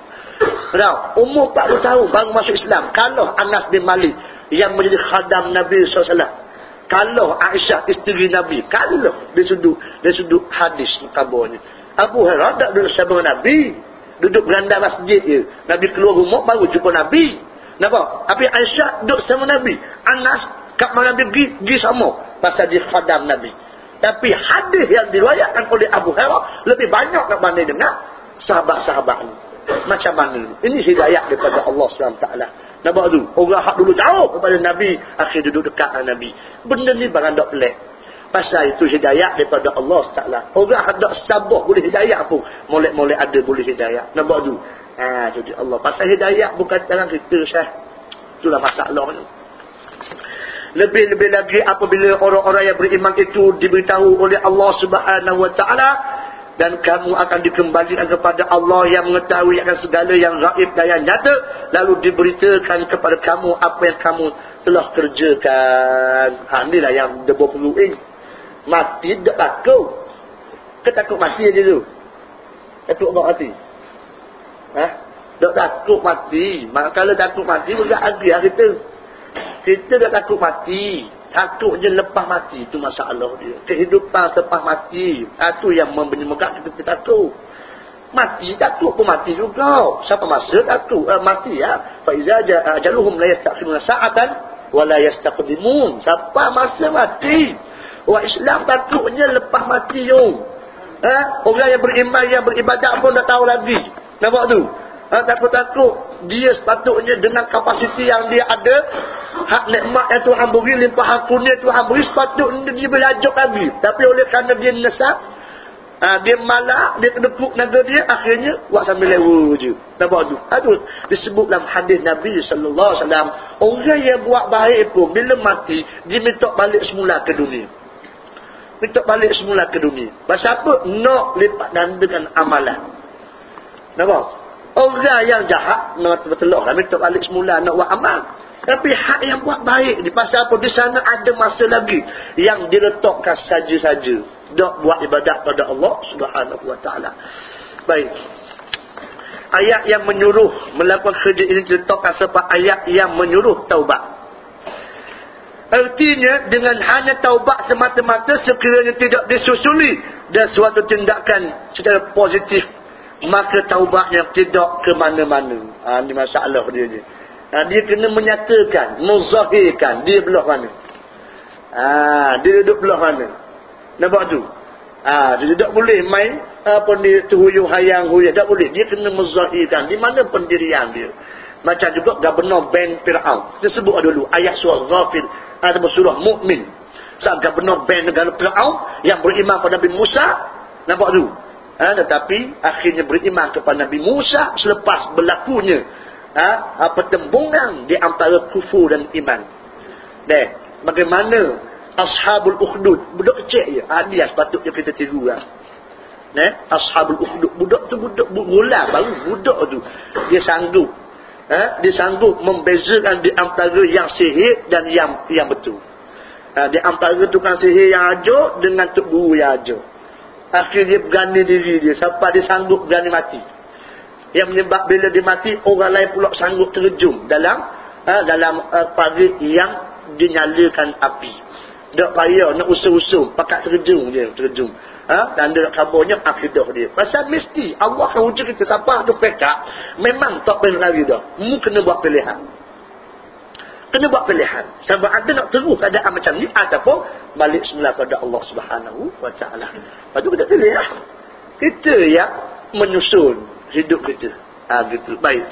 Tahu? Umur 40 tahun baru masuk Islam. Kalau Anas bin Malik yang menjadi khadam Nabi SAW. Kalau Aisyah isteri Nabi. Kalau dia sudut, dia sudut hadis kabarnya. Abu Hurairah tak duduk sama Nabi. Duduk beranda masjid je. Nabi keluar rumah baru jumpa Nabi. Nampak? Tapi Aisyah duduk sama Nabi. Anas Kat mana Nabi pergi, pergi sama. Pasal dia khadam Nabi. Tapi hadis yang diriwayatkan oleh Abu Hurairah lebih banyak berbanding dengan sahabat-sahabat ini. Macam mana? Ini hidayah daripada Allah SWT. Nampak tu? Orang hak dulu jauh kepada Nabi. Akhir duduk dekat dengan Nabi. Benda ni barang tak pelik. Pasal itu hidayah daripada Allah SWT. Orang hak tak sabar boleh hidayah pun. Molek-molek ada boleh hidayah. Nampak tu? Ha, jadi Allah. Pasal hidayah bukan dalam kita syah. Itulah masalahnya. Lebih-lebih lagi apabila orang-orang yang beriman itu diberitahu oleh Allah Subhanahu Wa Taala dan kamu akan dikembalikan kepada Allah yang mengetahui akan segala yang gaib dan yang nyata lalu diberitakan kepada kamu apa yang kamu telah kerjakan. Ha inilah yang debu perlu ini. Mati tak takut. Ketakut mati aja tu. Takut tak mati. Ha? Tak takut mati. Kalau takut mati, bukan lagi hari tu. Kita dah takut mati. Takut je lepas mati. Itu masalah dia. Kehidupan selepas mati. Itu yang membenarkan kita takut. Mati takut pun mati juga. Siapa masa takut. Uh, mati ya. Faiza ajaluhum la yastakhiruna sa'atan wa la yastaqdimun. Siapa masa mati. Orang Islam takutnya lepas mati yo. Ha? Orang yang beriman yang beribadat pun dah tahu lagi. Nampak tu? Ha, takut-takut dia sepatutnya dengan kapasiti yang dia ada hak nikmat yang Tuhan beri limpah kurnia Tuhan beri sepatutnya dia belajar lagi tapi oleh kerana dia nesap ha, dia malak dia kedekuk naga dia akhirnya buat sambil lewa je. Nampak tu. Aduh, disebut dalam hadis Nabi SAW orang yang buat baik pun bila mati dia minta balik semula ke dunia. Minta balik semula ke dunia. Pasal apa nak lipat dengan amalan? Nampak Orang yang jahat nak betul lah minta balik semula nak buat amal. Tapi hak yang buat baik di pasal apa di sana ada masa lagi yang diletakkan saja-saja dak buat ibadat pada Allah Subhanahu wa taala. Baik. Ayat yang menyuruh melakukan kerja ini diletakkan sebab ayat yang menyuruh taubat. Artinya dengan hanya taubat semata-mata sekiranya tidak disusuli dan suatu tindakan secara positif maka taubatnya tidak ke mana-mana. Ha, ini masalah dia ni. Ha, dia kena menyatakan, muzahirkan dia belah mana. Ha, dia duduk belah mana. Nampak tu? Ah, dia tidak boleh main apa ni tuhuyuh hayang huyah. Tak boleh. Dia kena menzahirkan. Di mana pendirian dia. Macam juga Gubernur Ben Fir'aun. Kita sebut dulu. Ayat surah Ghafir. Ada surah Mu'min. Saat Gubernur Ben negara Fir'aun. Yang beriman pada Nabi Musa. Nampak tu? Ha, tetapi akhirnya beriman kepada Nabi Musa. Selepas berlakunya. Ha, pertembungan di antara kufur dan iman. Dan bagaimana ashabul ukhdud budak kecil je ha, dia sepatutnya kita tiru lah ne ashabul ukhdud budak tu budak gula baru budak tu dia sanggup ha? dia sanggup membezakan di antara yang sihir dan yang yang betul ha, di antara tukang sihir yang ajuk dengan tuk guru yang ajuk akhirnya dia berani diri dia sampai dia sanggup berani mati yang menyebab bila dia mati orang lain pula sanggup terjun dalam ha, dalam uh, parit yang dinyalakan api tak payah nak usung-usung. Pakat terjun dia. Terjun. Ha? Dan dia kabarnya akidah dia. Pasal mesti Allah akan uji kita. Siapa tu pekak. Memang tak boleh lari dah. Mu kena buat pilihan. Kena buat pilihan. Sebab ada nak terus keadaan macam ni. Ataupun balik semula pada Allah subhanahu wa ta'ala. Lepas tu kita pilih lah. Kita yang menyusun hidup kita. Ha, gitu. Baik.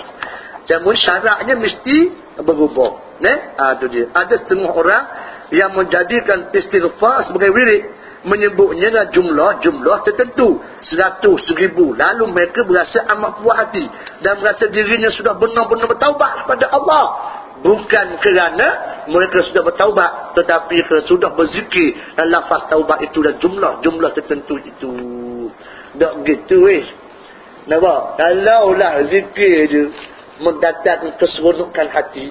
Namun syaratnya mesti berubah. Ne? Ha, tu dia. Ada setengah orang yang menjadikan istighfar sebagai wirid menyebutnya dengan jumlah-jumlah tertentu seratus seribu lalu mereka berasa amat puas hati dan merasa dirinya sudah benar-benar bertaubat kepada Allah bukan kerana mereka sudah bertaubat tetapi kerana sudah berzikir dan lafaz taubat itu dan jumlah-jumlah tertentu itu. Tak gitu eh nampak? Kalaulah zikir je mendatangkan keseronokan hati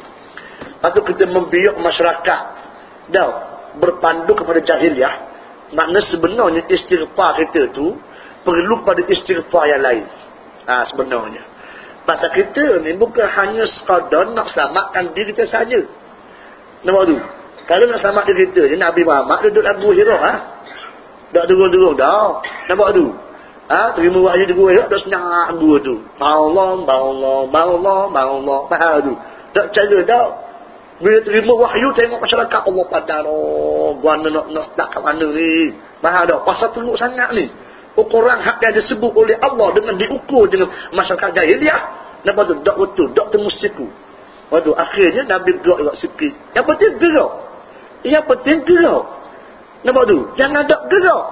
atau kita membiak masyarakat dah berpandu kepada jahiliah makna sebenarnya istighfar kita tu perlu pada istighfar yang lain. Ha, sebenarnya pasal kita ni bukan hanya sekadar nak selamatkan diri kita saja nampak tu kalau nak selamat diri kita je Nabi Muhammad duduk lagu hirah ha? tak turun-turun dah nampak tu ha? terima wahyu di gua hirah tak senang lagu tu Allah Allah Allah Allah faham tu tak cara dah bila terima wahyu tengok masyarakat Allah padar. Oh, gua nak nak nak kat mana ni? Faham tak? Pasal teruk sangat ni. Ukuran hak yang disebut oleh Allah dengan diukur dengan masyarakat jahiliah. Nampak tu? Tak betul. Tak temu siku. Waduh, akhirnya Nabi gerak juga sikit. Yang penting gerak. Yang penting gerak. Nampak tu? Jangan tak gerak.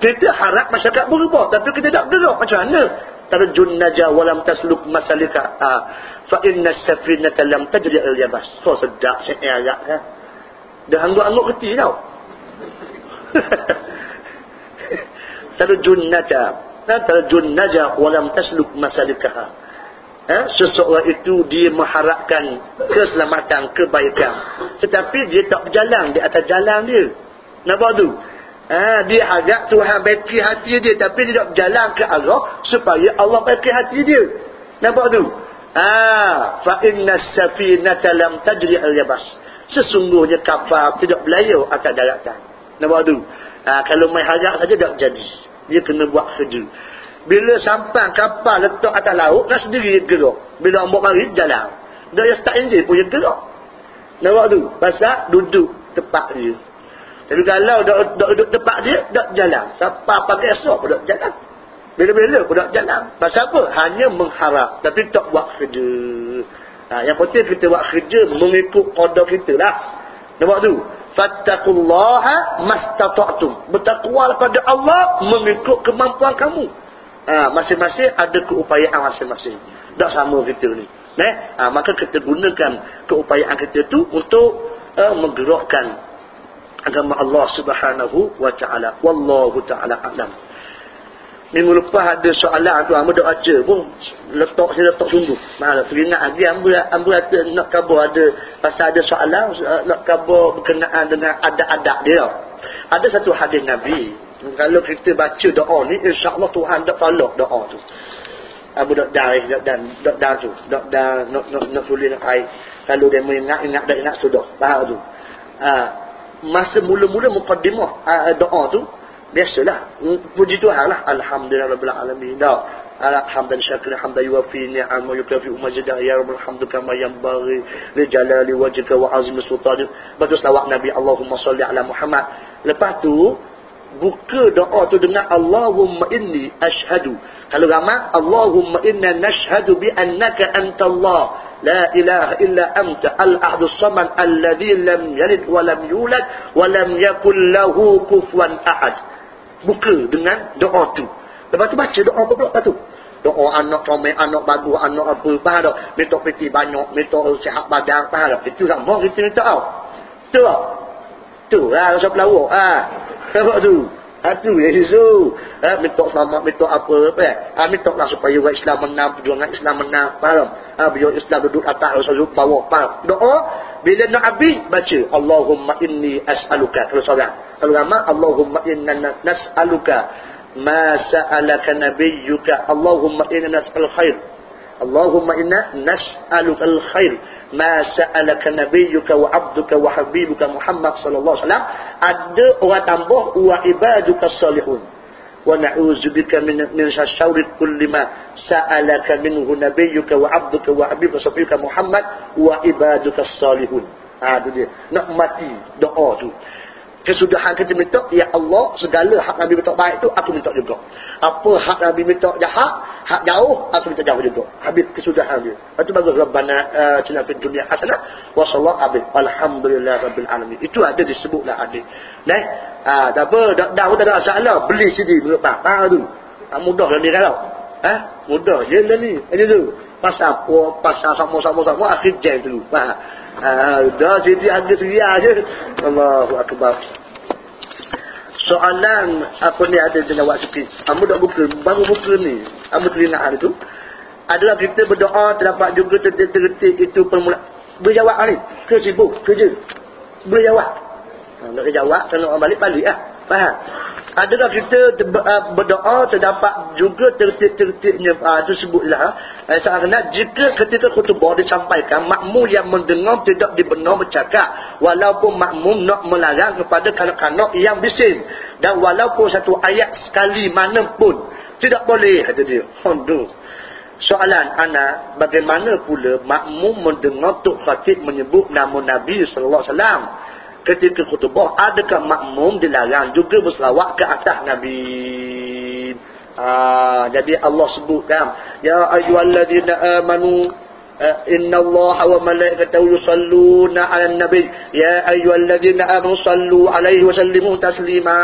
Kita harap masyarakat berubah. Tapi kita tak gerak. Macam mana? Tarjun najah walam tasluk masalika. Ah fa inna safinata lam tajri al yabas so sedap saya ayat kan dah angguk-angguk reti tau tarjun naja dan tarjun naja walam tasluk masalikaha eh, seseorang itu dia mengharapkan keselamatan kebaikan. Tetapi dia tak berjalan di atas jalan dia. Nampak tu? Ha, dia harap Tuhan baiki hati dia tapi dia tak berjalan ke Allah supaya Allah baiki hati dia. Nampak tu? Ah, fa inna safinata lam tajri al-yabas. Sesungguhnya kapal tidak berlayar atas daratan. Nampak tu? Ah, kalau main harap saja tak jadi. Dia kena buat kerja. Bila sampai kapal letak atas laut, nak sendiri gerak. Bila ombak mari, jalan. Dia start engine pun gerak. Nampak tu? Pasal duduk tempat dia. Tapi kalau duduk, duduk tempat dia, tak jalan. Siapa pakai esok pun tak jalan. Bila-bila pun tak jalan. Pasal apa? Hanya mengharap. Tapi tak buat kerja. Ha, yang penting kita buat kerja mengikut kodok kita lah. Nampak tu? Fattakullaha mastata'tum. Bertakwa kepada Allah mengikut kemampuan kamu. Ha, masing-masing ada keupayaan masing-masing. Tak sama kita ni. Ne? Ha, maka kita gunakan keupayaan kita tu untuk uh, menggerakkan agama Allah subhanahu wa ta'ala. Wallahu ta'ala a'lam. Minggu lepas ada soalan tu Amba dok baca pun letak saya letak sungguh. Nah, teringat lagi Amba Amba kata nak khabar ada pasal ada soalan nak khabar berkenaan dengan adat-adat dia. Ada satu hadis Nabi kalau kita baca doa ni insya-Allah Tuhan dak tolak doa tu. Abu dok dah dok dan dok dah tu dok dah nak nak nak tulis nak ai kalau dia mengingat ingat dah ingat sudah faham tu. Ha, masa mula-mula mukadimah uh, doa tu biasalah. Puji Tuhan lah. Alhamdulillah rabbil alamin. Dah. Alhamdulillah syakir hamda yuwafi ni'am wa yukafi majidah ya rabbal hamdu kama yanbaghi li jalali wajhika wa azmi sultanik bagus lawak nabi Allahumma salli ala Muhammad. Lepas tu buka doa tu dengan Allahumma inni ashhadu. Kalau ramai Allahumma inna nashhadu bi annaka antallah. La ilaha illa anta al-ahdu samad alladhi lam yalid wa lam yulad wa lam yakul lahu kufuwan ahad buka dengan doa tu. Lepas tu baca doa apa pula lepas tu. Doa anak comel anak bagus anak apa faham tak? Minta peti banyak minta sihat badan faham tak? Itu sama kita minta tau. Tu tu lah rasa pelawak. Ha. Sebab tu itu ya Yesus. Ha, minta selamat, minta apa. apa ya? ha, minta lah supaya orang Islam menang, perjuangan Islam menang. Faham? Ha, biar Islam duduk atas, Rasul bawah. Faham? Doa, bila nak habis, baca. Allahumma inni as'aluka. Kalau seorang. Kalau ramah, Allahumma inna nas'aluka. Ma sa'alaka nabiyyuka. Allahumma inna nas'al khair. Allahumma inna nas'aluka al-khair. Ma sa'alaka nabiyyuka wa 'abduka wa habibuka Muhammad sallallahu alaihi wasallam. Ada orang tambah wa ibaduka salihun. Wa na'udzubika min min syarri kulli ma sa'alaka minhu nabiyyuka wa 'abduka wa habibuka Muhammad wa ibaduka salihun. Ah tu dia. Nak mati doa tu kesudahan kita minta ya Allah segala hak Nabi minta baik tu aku minta juga. Apa hak Nabi minta jahat hak jauh aku minta jauh juga. Habis kesudahan dia. Itu bagus rabbana uh, fid dunya hasanah wa sallallahu alaihi alhamdulillah rabbil alamin. Itu ada disebutlah ada nah ah tak apa dah dah tak ada masalah beli CD menurut pak tu. Ha, mudah lah ni kalau. Ha mudah je lah ni. Ini tu. Pasal apa pasal sama-sama sama akhir jam dulu faham? Ha, dah sini harga seria je. Allahu Akbar. Soalan apa ni ada dengan wak sikit. Kamu dah buka. Baru buka ni. Kamu terina hal itu. Adalah kita berdoa terdapat juga terdetik-detik itu permula. Berjawab ni. Ke sibuk. Kerja. Berjawab. Ha, nak jawab. Kalau orang balik, balik lah. Faham? Adakah kita uh, berdoa terdapat juga tertib-tertibnya uh, itu sebutlah uh, sebenarnya jika ketika khutbah disampaikan makmum yang mendengar tidak dibenar bercakap. Walaupun makmum nak melarang kepada kanak-kanak yang bising. Dan walaupun satu ayat sekali mana pun tidak boleh kata dia. Aduh. soalan anak bagaimana pula makmum mendengar Tok Khatib menyebut nama Nabi sallallahu alaihi wasallam ketika khutbah adakah makmum dilarang juga berselawat ke atas Nabi? Ah jadi Allah sebutkan ya ayyuhalladzina amanu eh, inna Allah wa malaikatahu yusalluna 'alan nabi. Ya ayyuhalladzina amanu sallu 'alaihi wa sallimu taslima.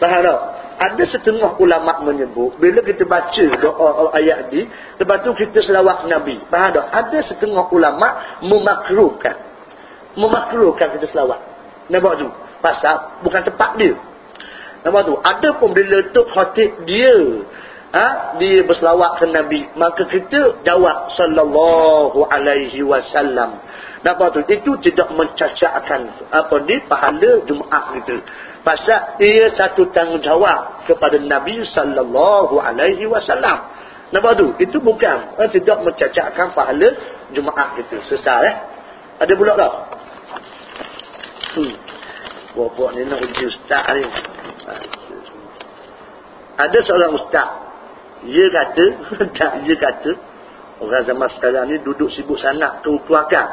Faham tak? Ada setengah ulama menyebut bila kita baca doa ayat ni lepas tu kita selawat nabi. Faham tak? Ada setengah ulama memakruhkan memakruhkan kita selawat. Nampak tu? Pasal bukan tempat dia. Nampak tu? Ada pun bila Tok Khatib dia ha, dia berselawat ke Nabi, maka kita jawab sallallahu alaihi wasallam. Nampak tu? Itu tidak mencacatkan apa ni pahala Jumaat kita. Pasal ia satu tanggungjawab kepada Nabi sallallahu alaihi wasallam. Nampak tu? Itu bukan eh, tidak mencacatkan pahala Jumaat kita. Sesal eh? Ada pula tak? Bapak ni nak uji ustaz ni. Ada seorang ustaz. Dia kata, tak dia kata, orang zaman sekarang ni duduk sibuk sanak ke hukum akal.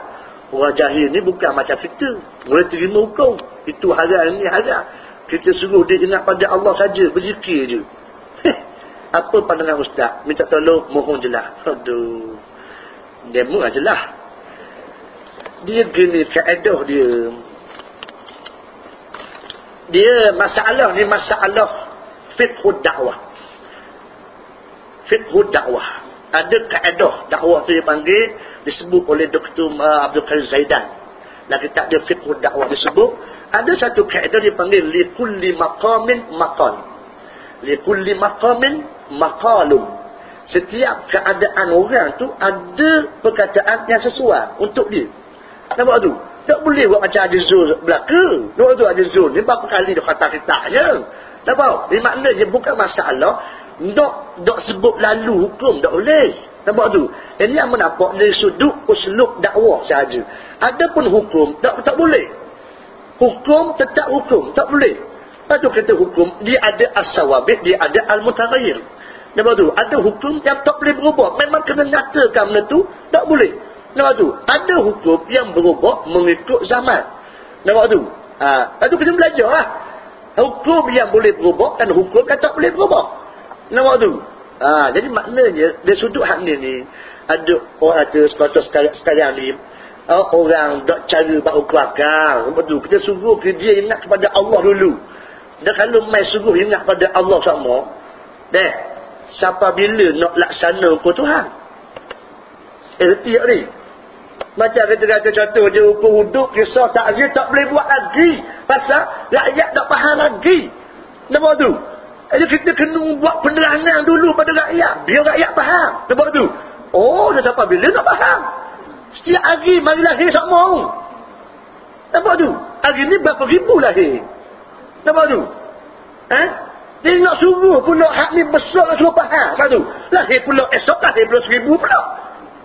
Orang jahil ni bukan macam kita. Boleh terima hukum. Itu haram ni haram. Kita suruh dia ingat pada Allah saja, berzikir je. Apa pandangan ustaz? Minta tolong, mohon jelas. Aduh. Demo jelas. Dia gini, keedah dia dia masalah ni masalah fiqhud dakwah. Fiqhud dakwah. Ada kaedah dakwah tu dipanggil disebut oleh Dr. Uh, Abdul Karim Zaidan. Lagi tak ada fiqhud dakwah disebut ada satu kaedah dipanggil li kulli maqamin maqal. Li kulli maqamin maqalum setiap keadaan orang tu ada perkataan yang sesuai untuk dia. Nampak tu tak boleh buat macam ada zul belaka. Dua tu ada zul. Ni berapa kali dia kata kita je. Tak tahu. Ini maknanya bukan masalah. Dok, dok sebut lalu hukum. Tak boleh. Nampak tu? Ini yang menampak dari sudut uslub dakwah sahaja. Adapun hukum, tak tak boleh. Hukum tetap hukum. Tak boleh. Lepas tu kata hukum, dia ada as-sawabit, dia ada al-mutagayir. Nampak tu? Ada hukum yang tak boleh berubah. Memang kena nyatakan benda tu, tak boleh. Nampak tu? Ada hukum yang berubah mengikut zaman. Nampak tu? Ha, lepas tu belajar lah. Hukum yang boleh berubah dan hukum yang tak boleh berubah. Nama tu. Ha, jadi maknanya, dari sudut hak ni ni, ada orang ada sepatutnya sekarang, sekarang ni, uh, orang tak cara bahawa kelakar. Betul. Kita suruh dia ingat kepada Allah dulu. Dan kalau mai suruh ingat kepada Allah sama, deh, siapa bila nak laksana hukum Tuhan? Erti tak ni? Macam kita kata contoh je hukum huduk, kisah takzir tak boleh buat lagi. Pasal rakyat tak faham lagi. Nama tu. Jadi kita kena buat penerangan dulu pada rakyat. Biar rakyat faham. Nama tu. Oh, dah siapa bila nak faham. Setiap hari mari lahir sama. Nampak tu? Hari ni berapa ribu lahir. Nampak tu? Eh? Dia nak suruh pula hak ni besar nak suruh faham. Nampak tu? Lahir pula esok lahir pula seribu pula.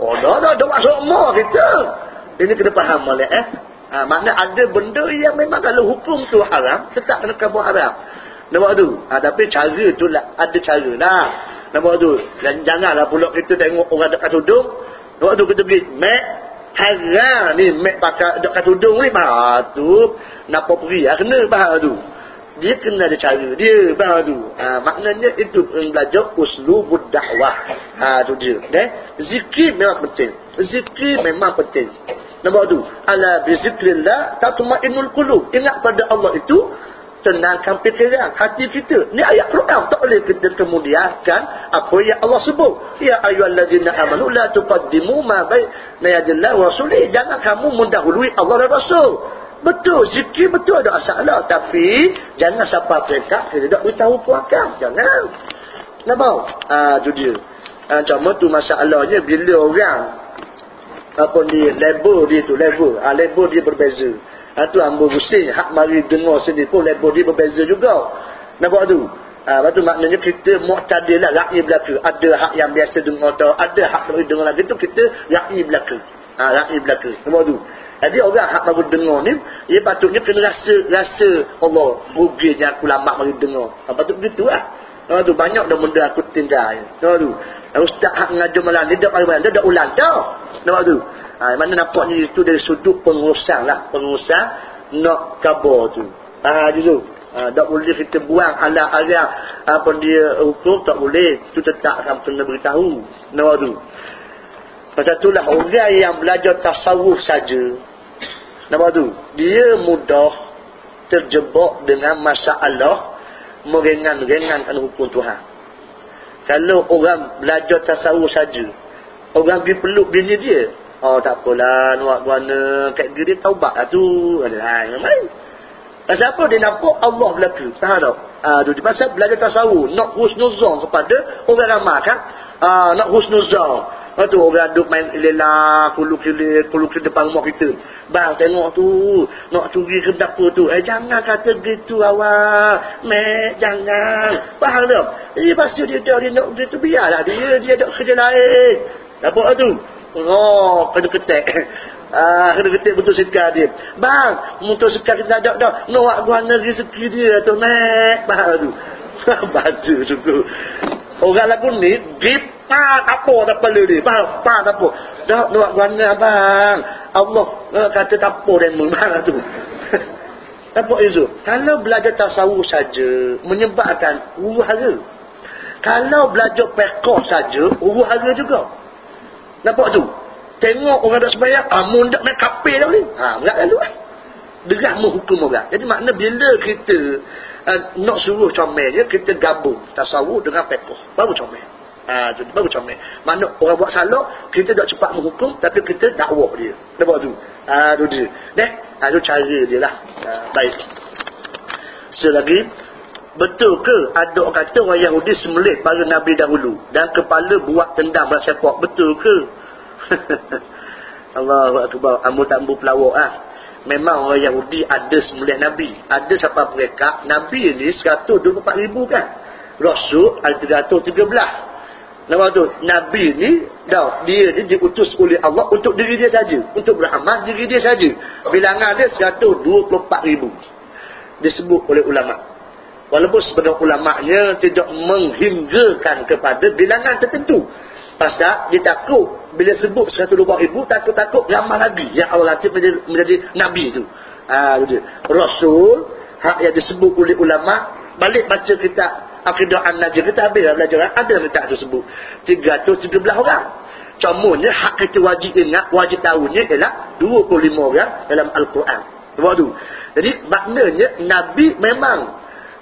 Oh dah dah dah masuk emak kita. Ini kena faham boleh eh. Ha, makna ada benda yang memang kalau hukum tu haram, tetap kena kabar haram. Nampak tu? Ha, tapi cara tu lah, ada cara lah. Nampak tu? Dan janganlah pula kita tengok orang dekat tudung. Nampak tu kita pergi, mek, haram ni, mek pakai dekat tudung ni, bah tu, napa pergi, ha, kena bah tu dia kena ada cara. Dia bang tu ha, maknanya itu belajar uslubud dakwah ha tu dia. Okay? zikir memang penting. Zikir memang penting. Nombor tu ala bi zikrillah tatma'innul qulub. Ingat pada Allah itu tenangkan fikiran hati kita. Ni ayat Quran tak boleh kita kemudiankan apa yang Allah sebut. Ya ayyuhallazina amanu la tuqaddimu ma baina yadillahi wa rasulih jangan kamu mendahului Allah dan Rasul Betul, zikir betul ada masalah. Tapi, jangan siapa mereka, kita tak beritahu puakam. Jangan. Kenapa? Ah, tu dia. Ah, cuma tu masalahnya, bila orang, apa ni, label dia tu, label. Ah, label dia berbeza. Ah, tu ambil pusing, hak mari dengar sini pun, label dia berbeza juga. Nampak tu? Ah, lepas tu maknanya kita mu'tadil lah, rakyat belaka. Ada hak yang biasa dengar tau, ada hak dengar lagi tu, kita rakyat belaka. Ah, rakyat belaka. Nampak tu? Jadi orang hak baru dengar ni, ia patutnya kena rasa, rasa Allah, ruginya aku lama mari dengar. Ha, patut begitu lah. Ha, tu, banyak dah benda aku tinggal. Ha, tu. Ustaz hak mengajar malam ni, dia dah, dah ulang dah. Nampak tu? Ha, mana nampaknya itu dari sudut pengurusan lah. Pengurusan nak kabar tu. Ha, tu. Ha, tak boleh kita buang ala arah apa dia hukum, tak boleh. Itu tetap akan kena beritahu. Nampak tu? Pasal itulah orang yang belajar tasawuf saja Nampak tu? Dia mudah terjebak dengan masalah meringan-ringankan hukum Tuhan. Kalau orang belajar tasawuf saja, orang pergi peluk bini dia, oh tak apalah, nak guana, kat dia taubat lah tu. Pasal apa dia nampak Allah berlaku? Tahu tak? Dia pasal belajar tasawuf, nak husnuzon kepada orang ramah kan? Ah, nak husnuzon. Lepas tu orang duduk main lelah, kulu kili, kulu kili depan rumah kita. Bang tengok tu, nak curi ke dapur tu. Eh jangan kata gitu awak. Mek, jangan. Faham tak? Eh pasti dia, dia, dia nak gitu, biarlah dia, dia ada kerja lain. Apa tu? Oh, kena ketek. Ah, kena ketik betul sekar dia. Bang, betul sekar kita ada dah. Nak guana rezeki dia tu, mek. Faham tu? Baju suku. Orang lagu ni, gip pa apa tak perlu dia. Pa pa apa. Dah buat guana abang. Allah uh, kata apa dan memang tu. apa itu? Kalau belajar tasawuf saja menyebabkan huru hara. Kalau belajar pekoh saja huru hara juga. Nampak tu? Tengok orang dah sembahyang, ah mun dak main kapil dah ni. Ha, enggak lalu ah. Derah menghukum orang. Jadi makna bila kita uh, nak suruh comel je, kita gabung tasawuf dengan pekoh. Baru comel. Ha, baru comel. Mana orang buat salah, kita tak cepat menghukum, tapi kita dakwah dia. Nampak tu? Ha, tu dia. Deh? Ha, tu cara dia lah. Ha, baik. Selagi, betul ke ada orang kata orang Yahudi semelit para Nabi dahulu dan kepala buat tendang bersepak? Betul ke? Allah Akbar. Tak ambil pelawak lah. Memang orang Yahudi ada semelit Nabi. Ada siapa mereka? Nabi ni 124 ribu kan? Rasul ada 313. Nama tu Nabi ni dah dia ni diutus oleh Allah untuk diri dia saja, untuk beramal diri dia saja. Bilangan dia 124 ribu disebut oleh ulama. Walaupun sebenarnya ulamanya tidak menghinggakan kepada bilangan tertentu. Pasal dia takut. Bila sebut 124 ribu takut-takut ramah lagi yang Allah latih menjadi, menjadi Nabi tu. Ha, Rasul hak yang disebut oleh ulama balik baca kita akidah an-najir kita habis lah belajar. Ada letak tu sebut. 313 orang. Cumanya hak kita wajib ingat wajib tahunya ialah 25 orang dalam Al-Quran. Sebab tu. Jadi maknanya Nabi memang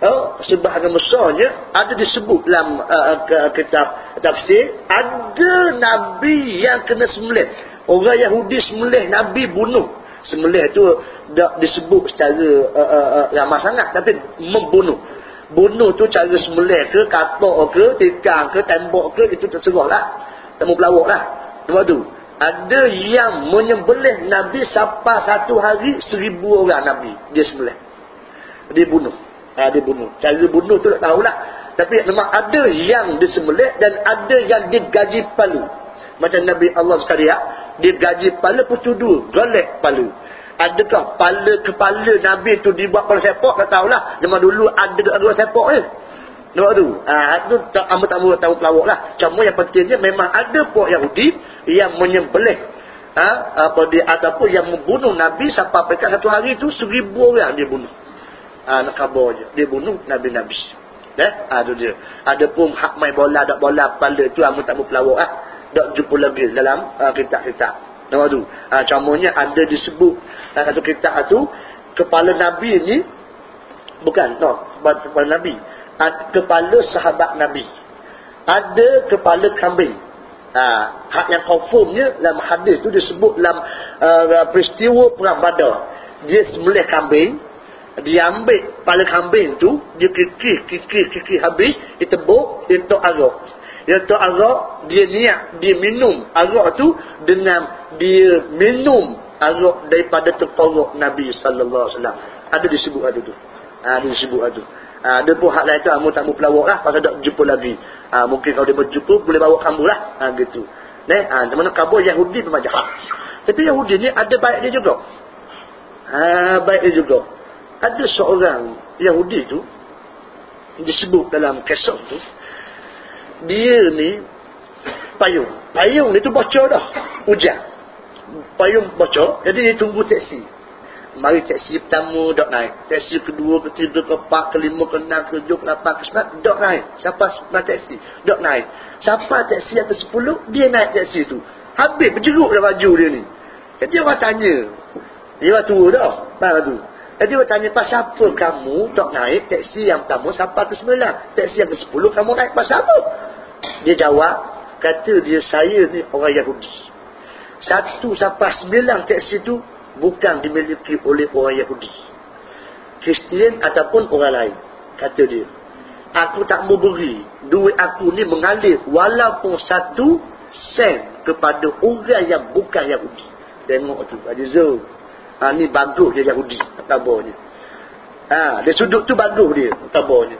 oh, sebahagian besarnya ada disebut dalam uh, kitab tafsir ada Nabi yang kena sembelih. Orang Yahudi sembelih Nabi bunuh. Sembelih tu tak disebut secara uh, uh, ramah sangat tapi membunuh. Bunuh tu cara sembelih ke katok ke tikang ke tembok ke itu terserah lah. Temu pelawak lah. Sebab tu ada yang menyembelih Nabi sampai satu hari seribu orang Nabi dia sembelih. Dia bunuh ha, dia bunuh. Cara bunuh tu tak tahulah. Tapi memang ada yang disembelih dan ada yang digaji palu. Macam Nabi Allah sekalian digaji palu putu dua golek palu. Adakah kepala kepala Nabi tu dibuat kepala sepak tak tahulah. Zaman dulu ada dua sepak je nampak tu? Ha, tu tak amat tak mahu tahu pelawak lah. Cuma yang pentingnya memang ada puak Yahudi yang menyembelih. Ha, apa dia ataupun yang membunuh Nabi sampai pekat satu hari tu seribu orang dia bunuh ha, nak khabar je dia bunuh Nabi-Nabi eh? ha, tu dia ada pun hak main bola tak bola kepala tu amat tak mahu pelawak lah tak jumpa lagi dalam uh, kitab-kitab Nama tu. Ha, contohnya ada disebut dalam satu kitab tu kepala Nabi ni bukan no kepala Nabi. Ha, kepala sahabat Nabi. Ada kepala kambing. Ha, hak yang confirmnya dalam hadis tu disebut dalam uh, peristiwa perang Badar. Dia sembelih kambing, dia ambil kepala kambing tu, dia kikir, kikir, kikir habis, dia tebuk, dia tok arak. Dia tok arak, dia niat, dia minum arak tu dengan dia minum arak daripada tepaluk Nabi sallallahu alaihi wasallam. Ada disebut ada tu. Ha, ada disebut ada. Ha, ada pun hak lain tu amu tak mu pelawak lah pasal tak jumpa lagi. Ha, mungkin kalau dia berjumpa boleh bawa kamu lah. Ha, gitu. Neh, ha, mana kabur Yahudi memang jahat. Tapi Yahudi ni ada baik dia juga. Ha, baik dia juga. Ada seorang Yahudi tu disebut dalam kisah tu dia ni payung. Payung ni tu bocor dah. Hujan. Payung bocor jadi dia tunggu teksi. Mari teksi pertama dok naik. Teksi kedua ketiga keempat kelima keenam ketujuh kelapan kesembilan dok naik. Siapa nak teksi? Dok naik. Siapa teksi ke sepuluh dia naik teksi tu. Habis berjeruk dah baju dia ni. Jadi orang tanya dia orang tua dah? Faham tu jadi orang tanya pasal apa kamu dok naik teksi yang pertama sampai ke sembilan teksi yang ke sepuluh kamu naik pasal apa dia jawab kata dia saya ni orang Yahudi satu sampai sembilan teksi itu bukan dimiliki oleh orang Yahudi. Kristian ataupun orang lain. Kata dia. Aku tak mau beri. Duit aku ni mengalir walaupun satu sen kepada orang yang bukan Yahudi. Tengok tu. Ada Zul. Ha, ni bagus dia Yahudi. Kabarnya. Ha, dia sudut tu bagus dia. Kabarnya.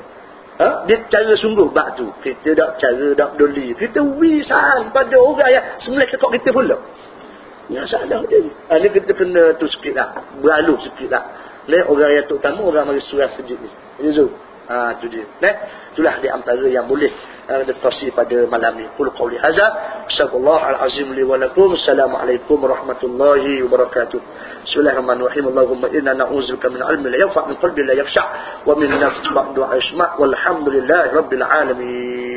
Ha? Dia cara sungguh bak tu. Kita tak cara tak doli. Kita wisan pada orang yang semula kekok kita pula. Yang salah dia. Ha, ni kita kena tu sikit lah. Berlalu sikit lah. Ni orang yang terutama orang mari surah sejid ni. Ini Zul. Ha, tu dia. Ni. Itulah di antara yang boleh uh, ditasi pada malam ni. Qul qawli haza. Assalamualaikum li walakum. Assalamualaikum warahmatullahi wabarakatuh. Bismillahirrahmanirrahim. Allahumma inna na'uzilka min ilmi la yawfa' min qalbi la yafsha' wa min nafsi ba'du isma' walhamdulillahi rabbil alamin.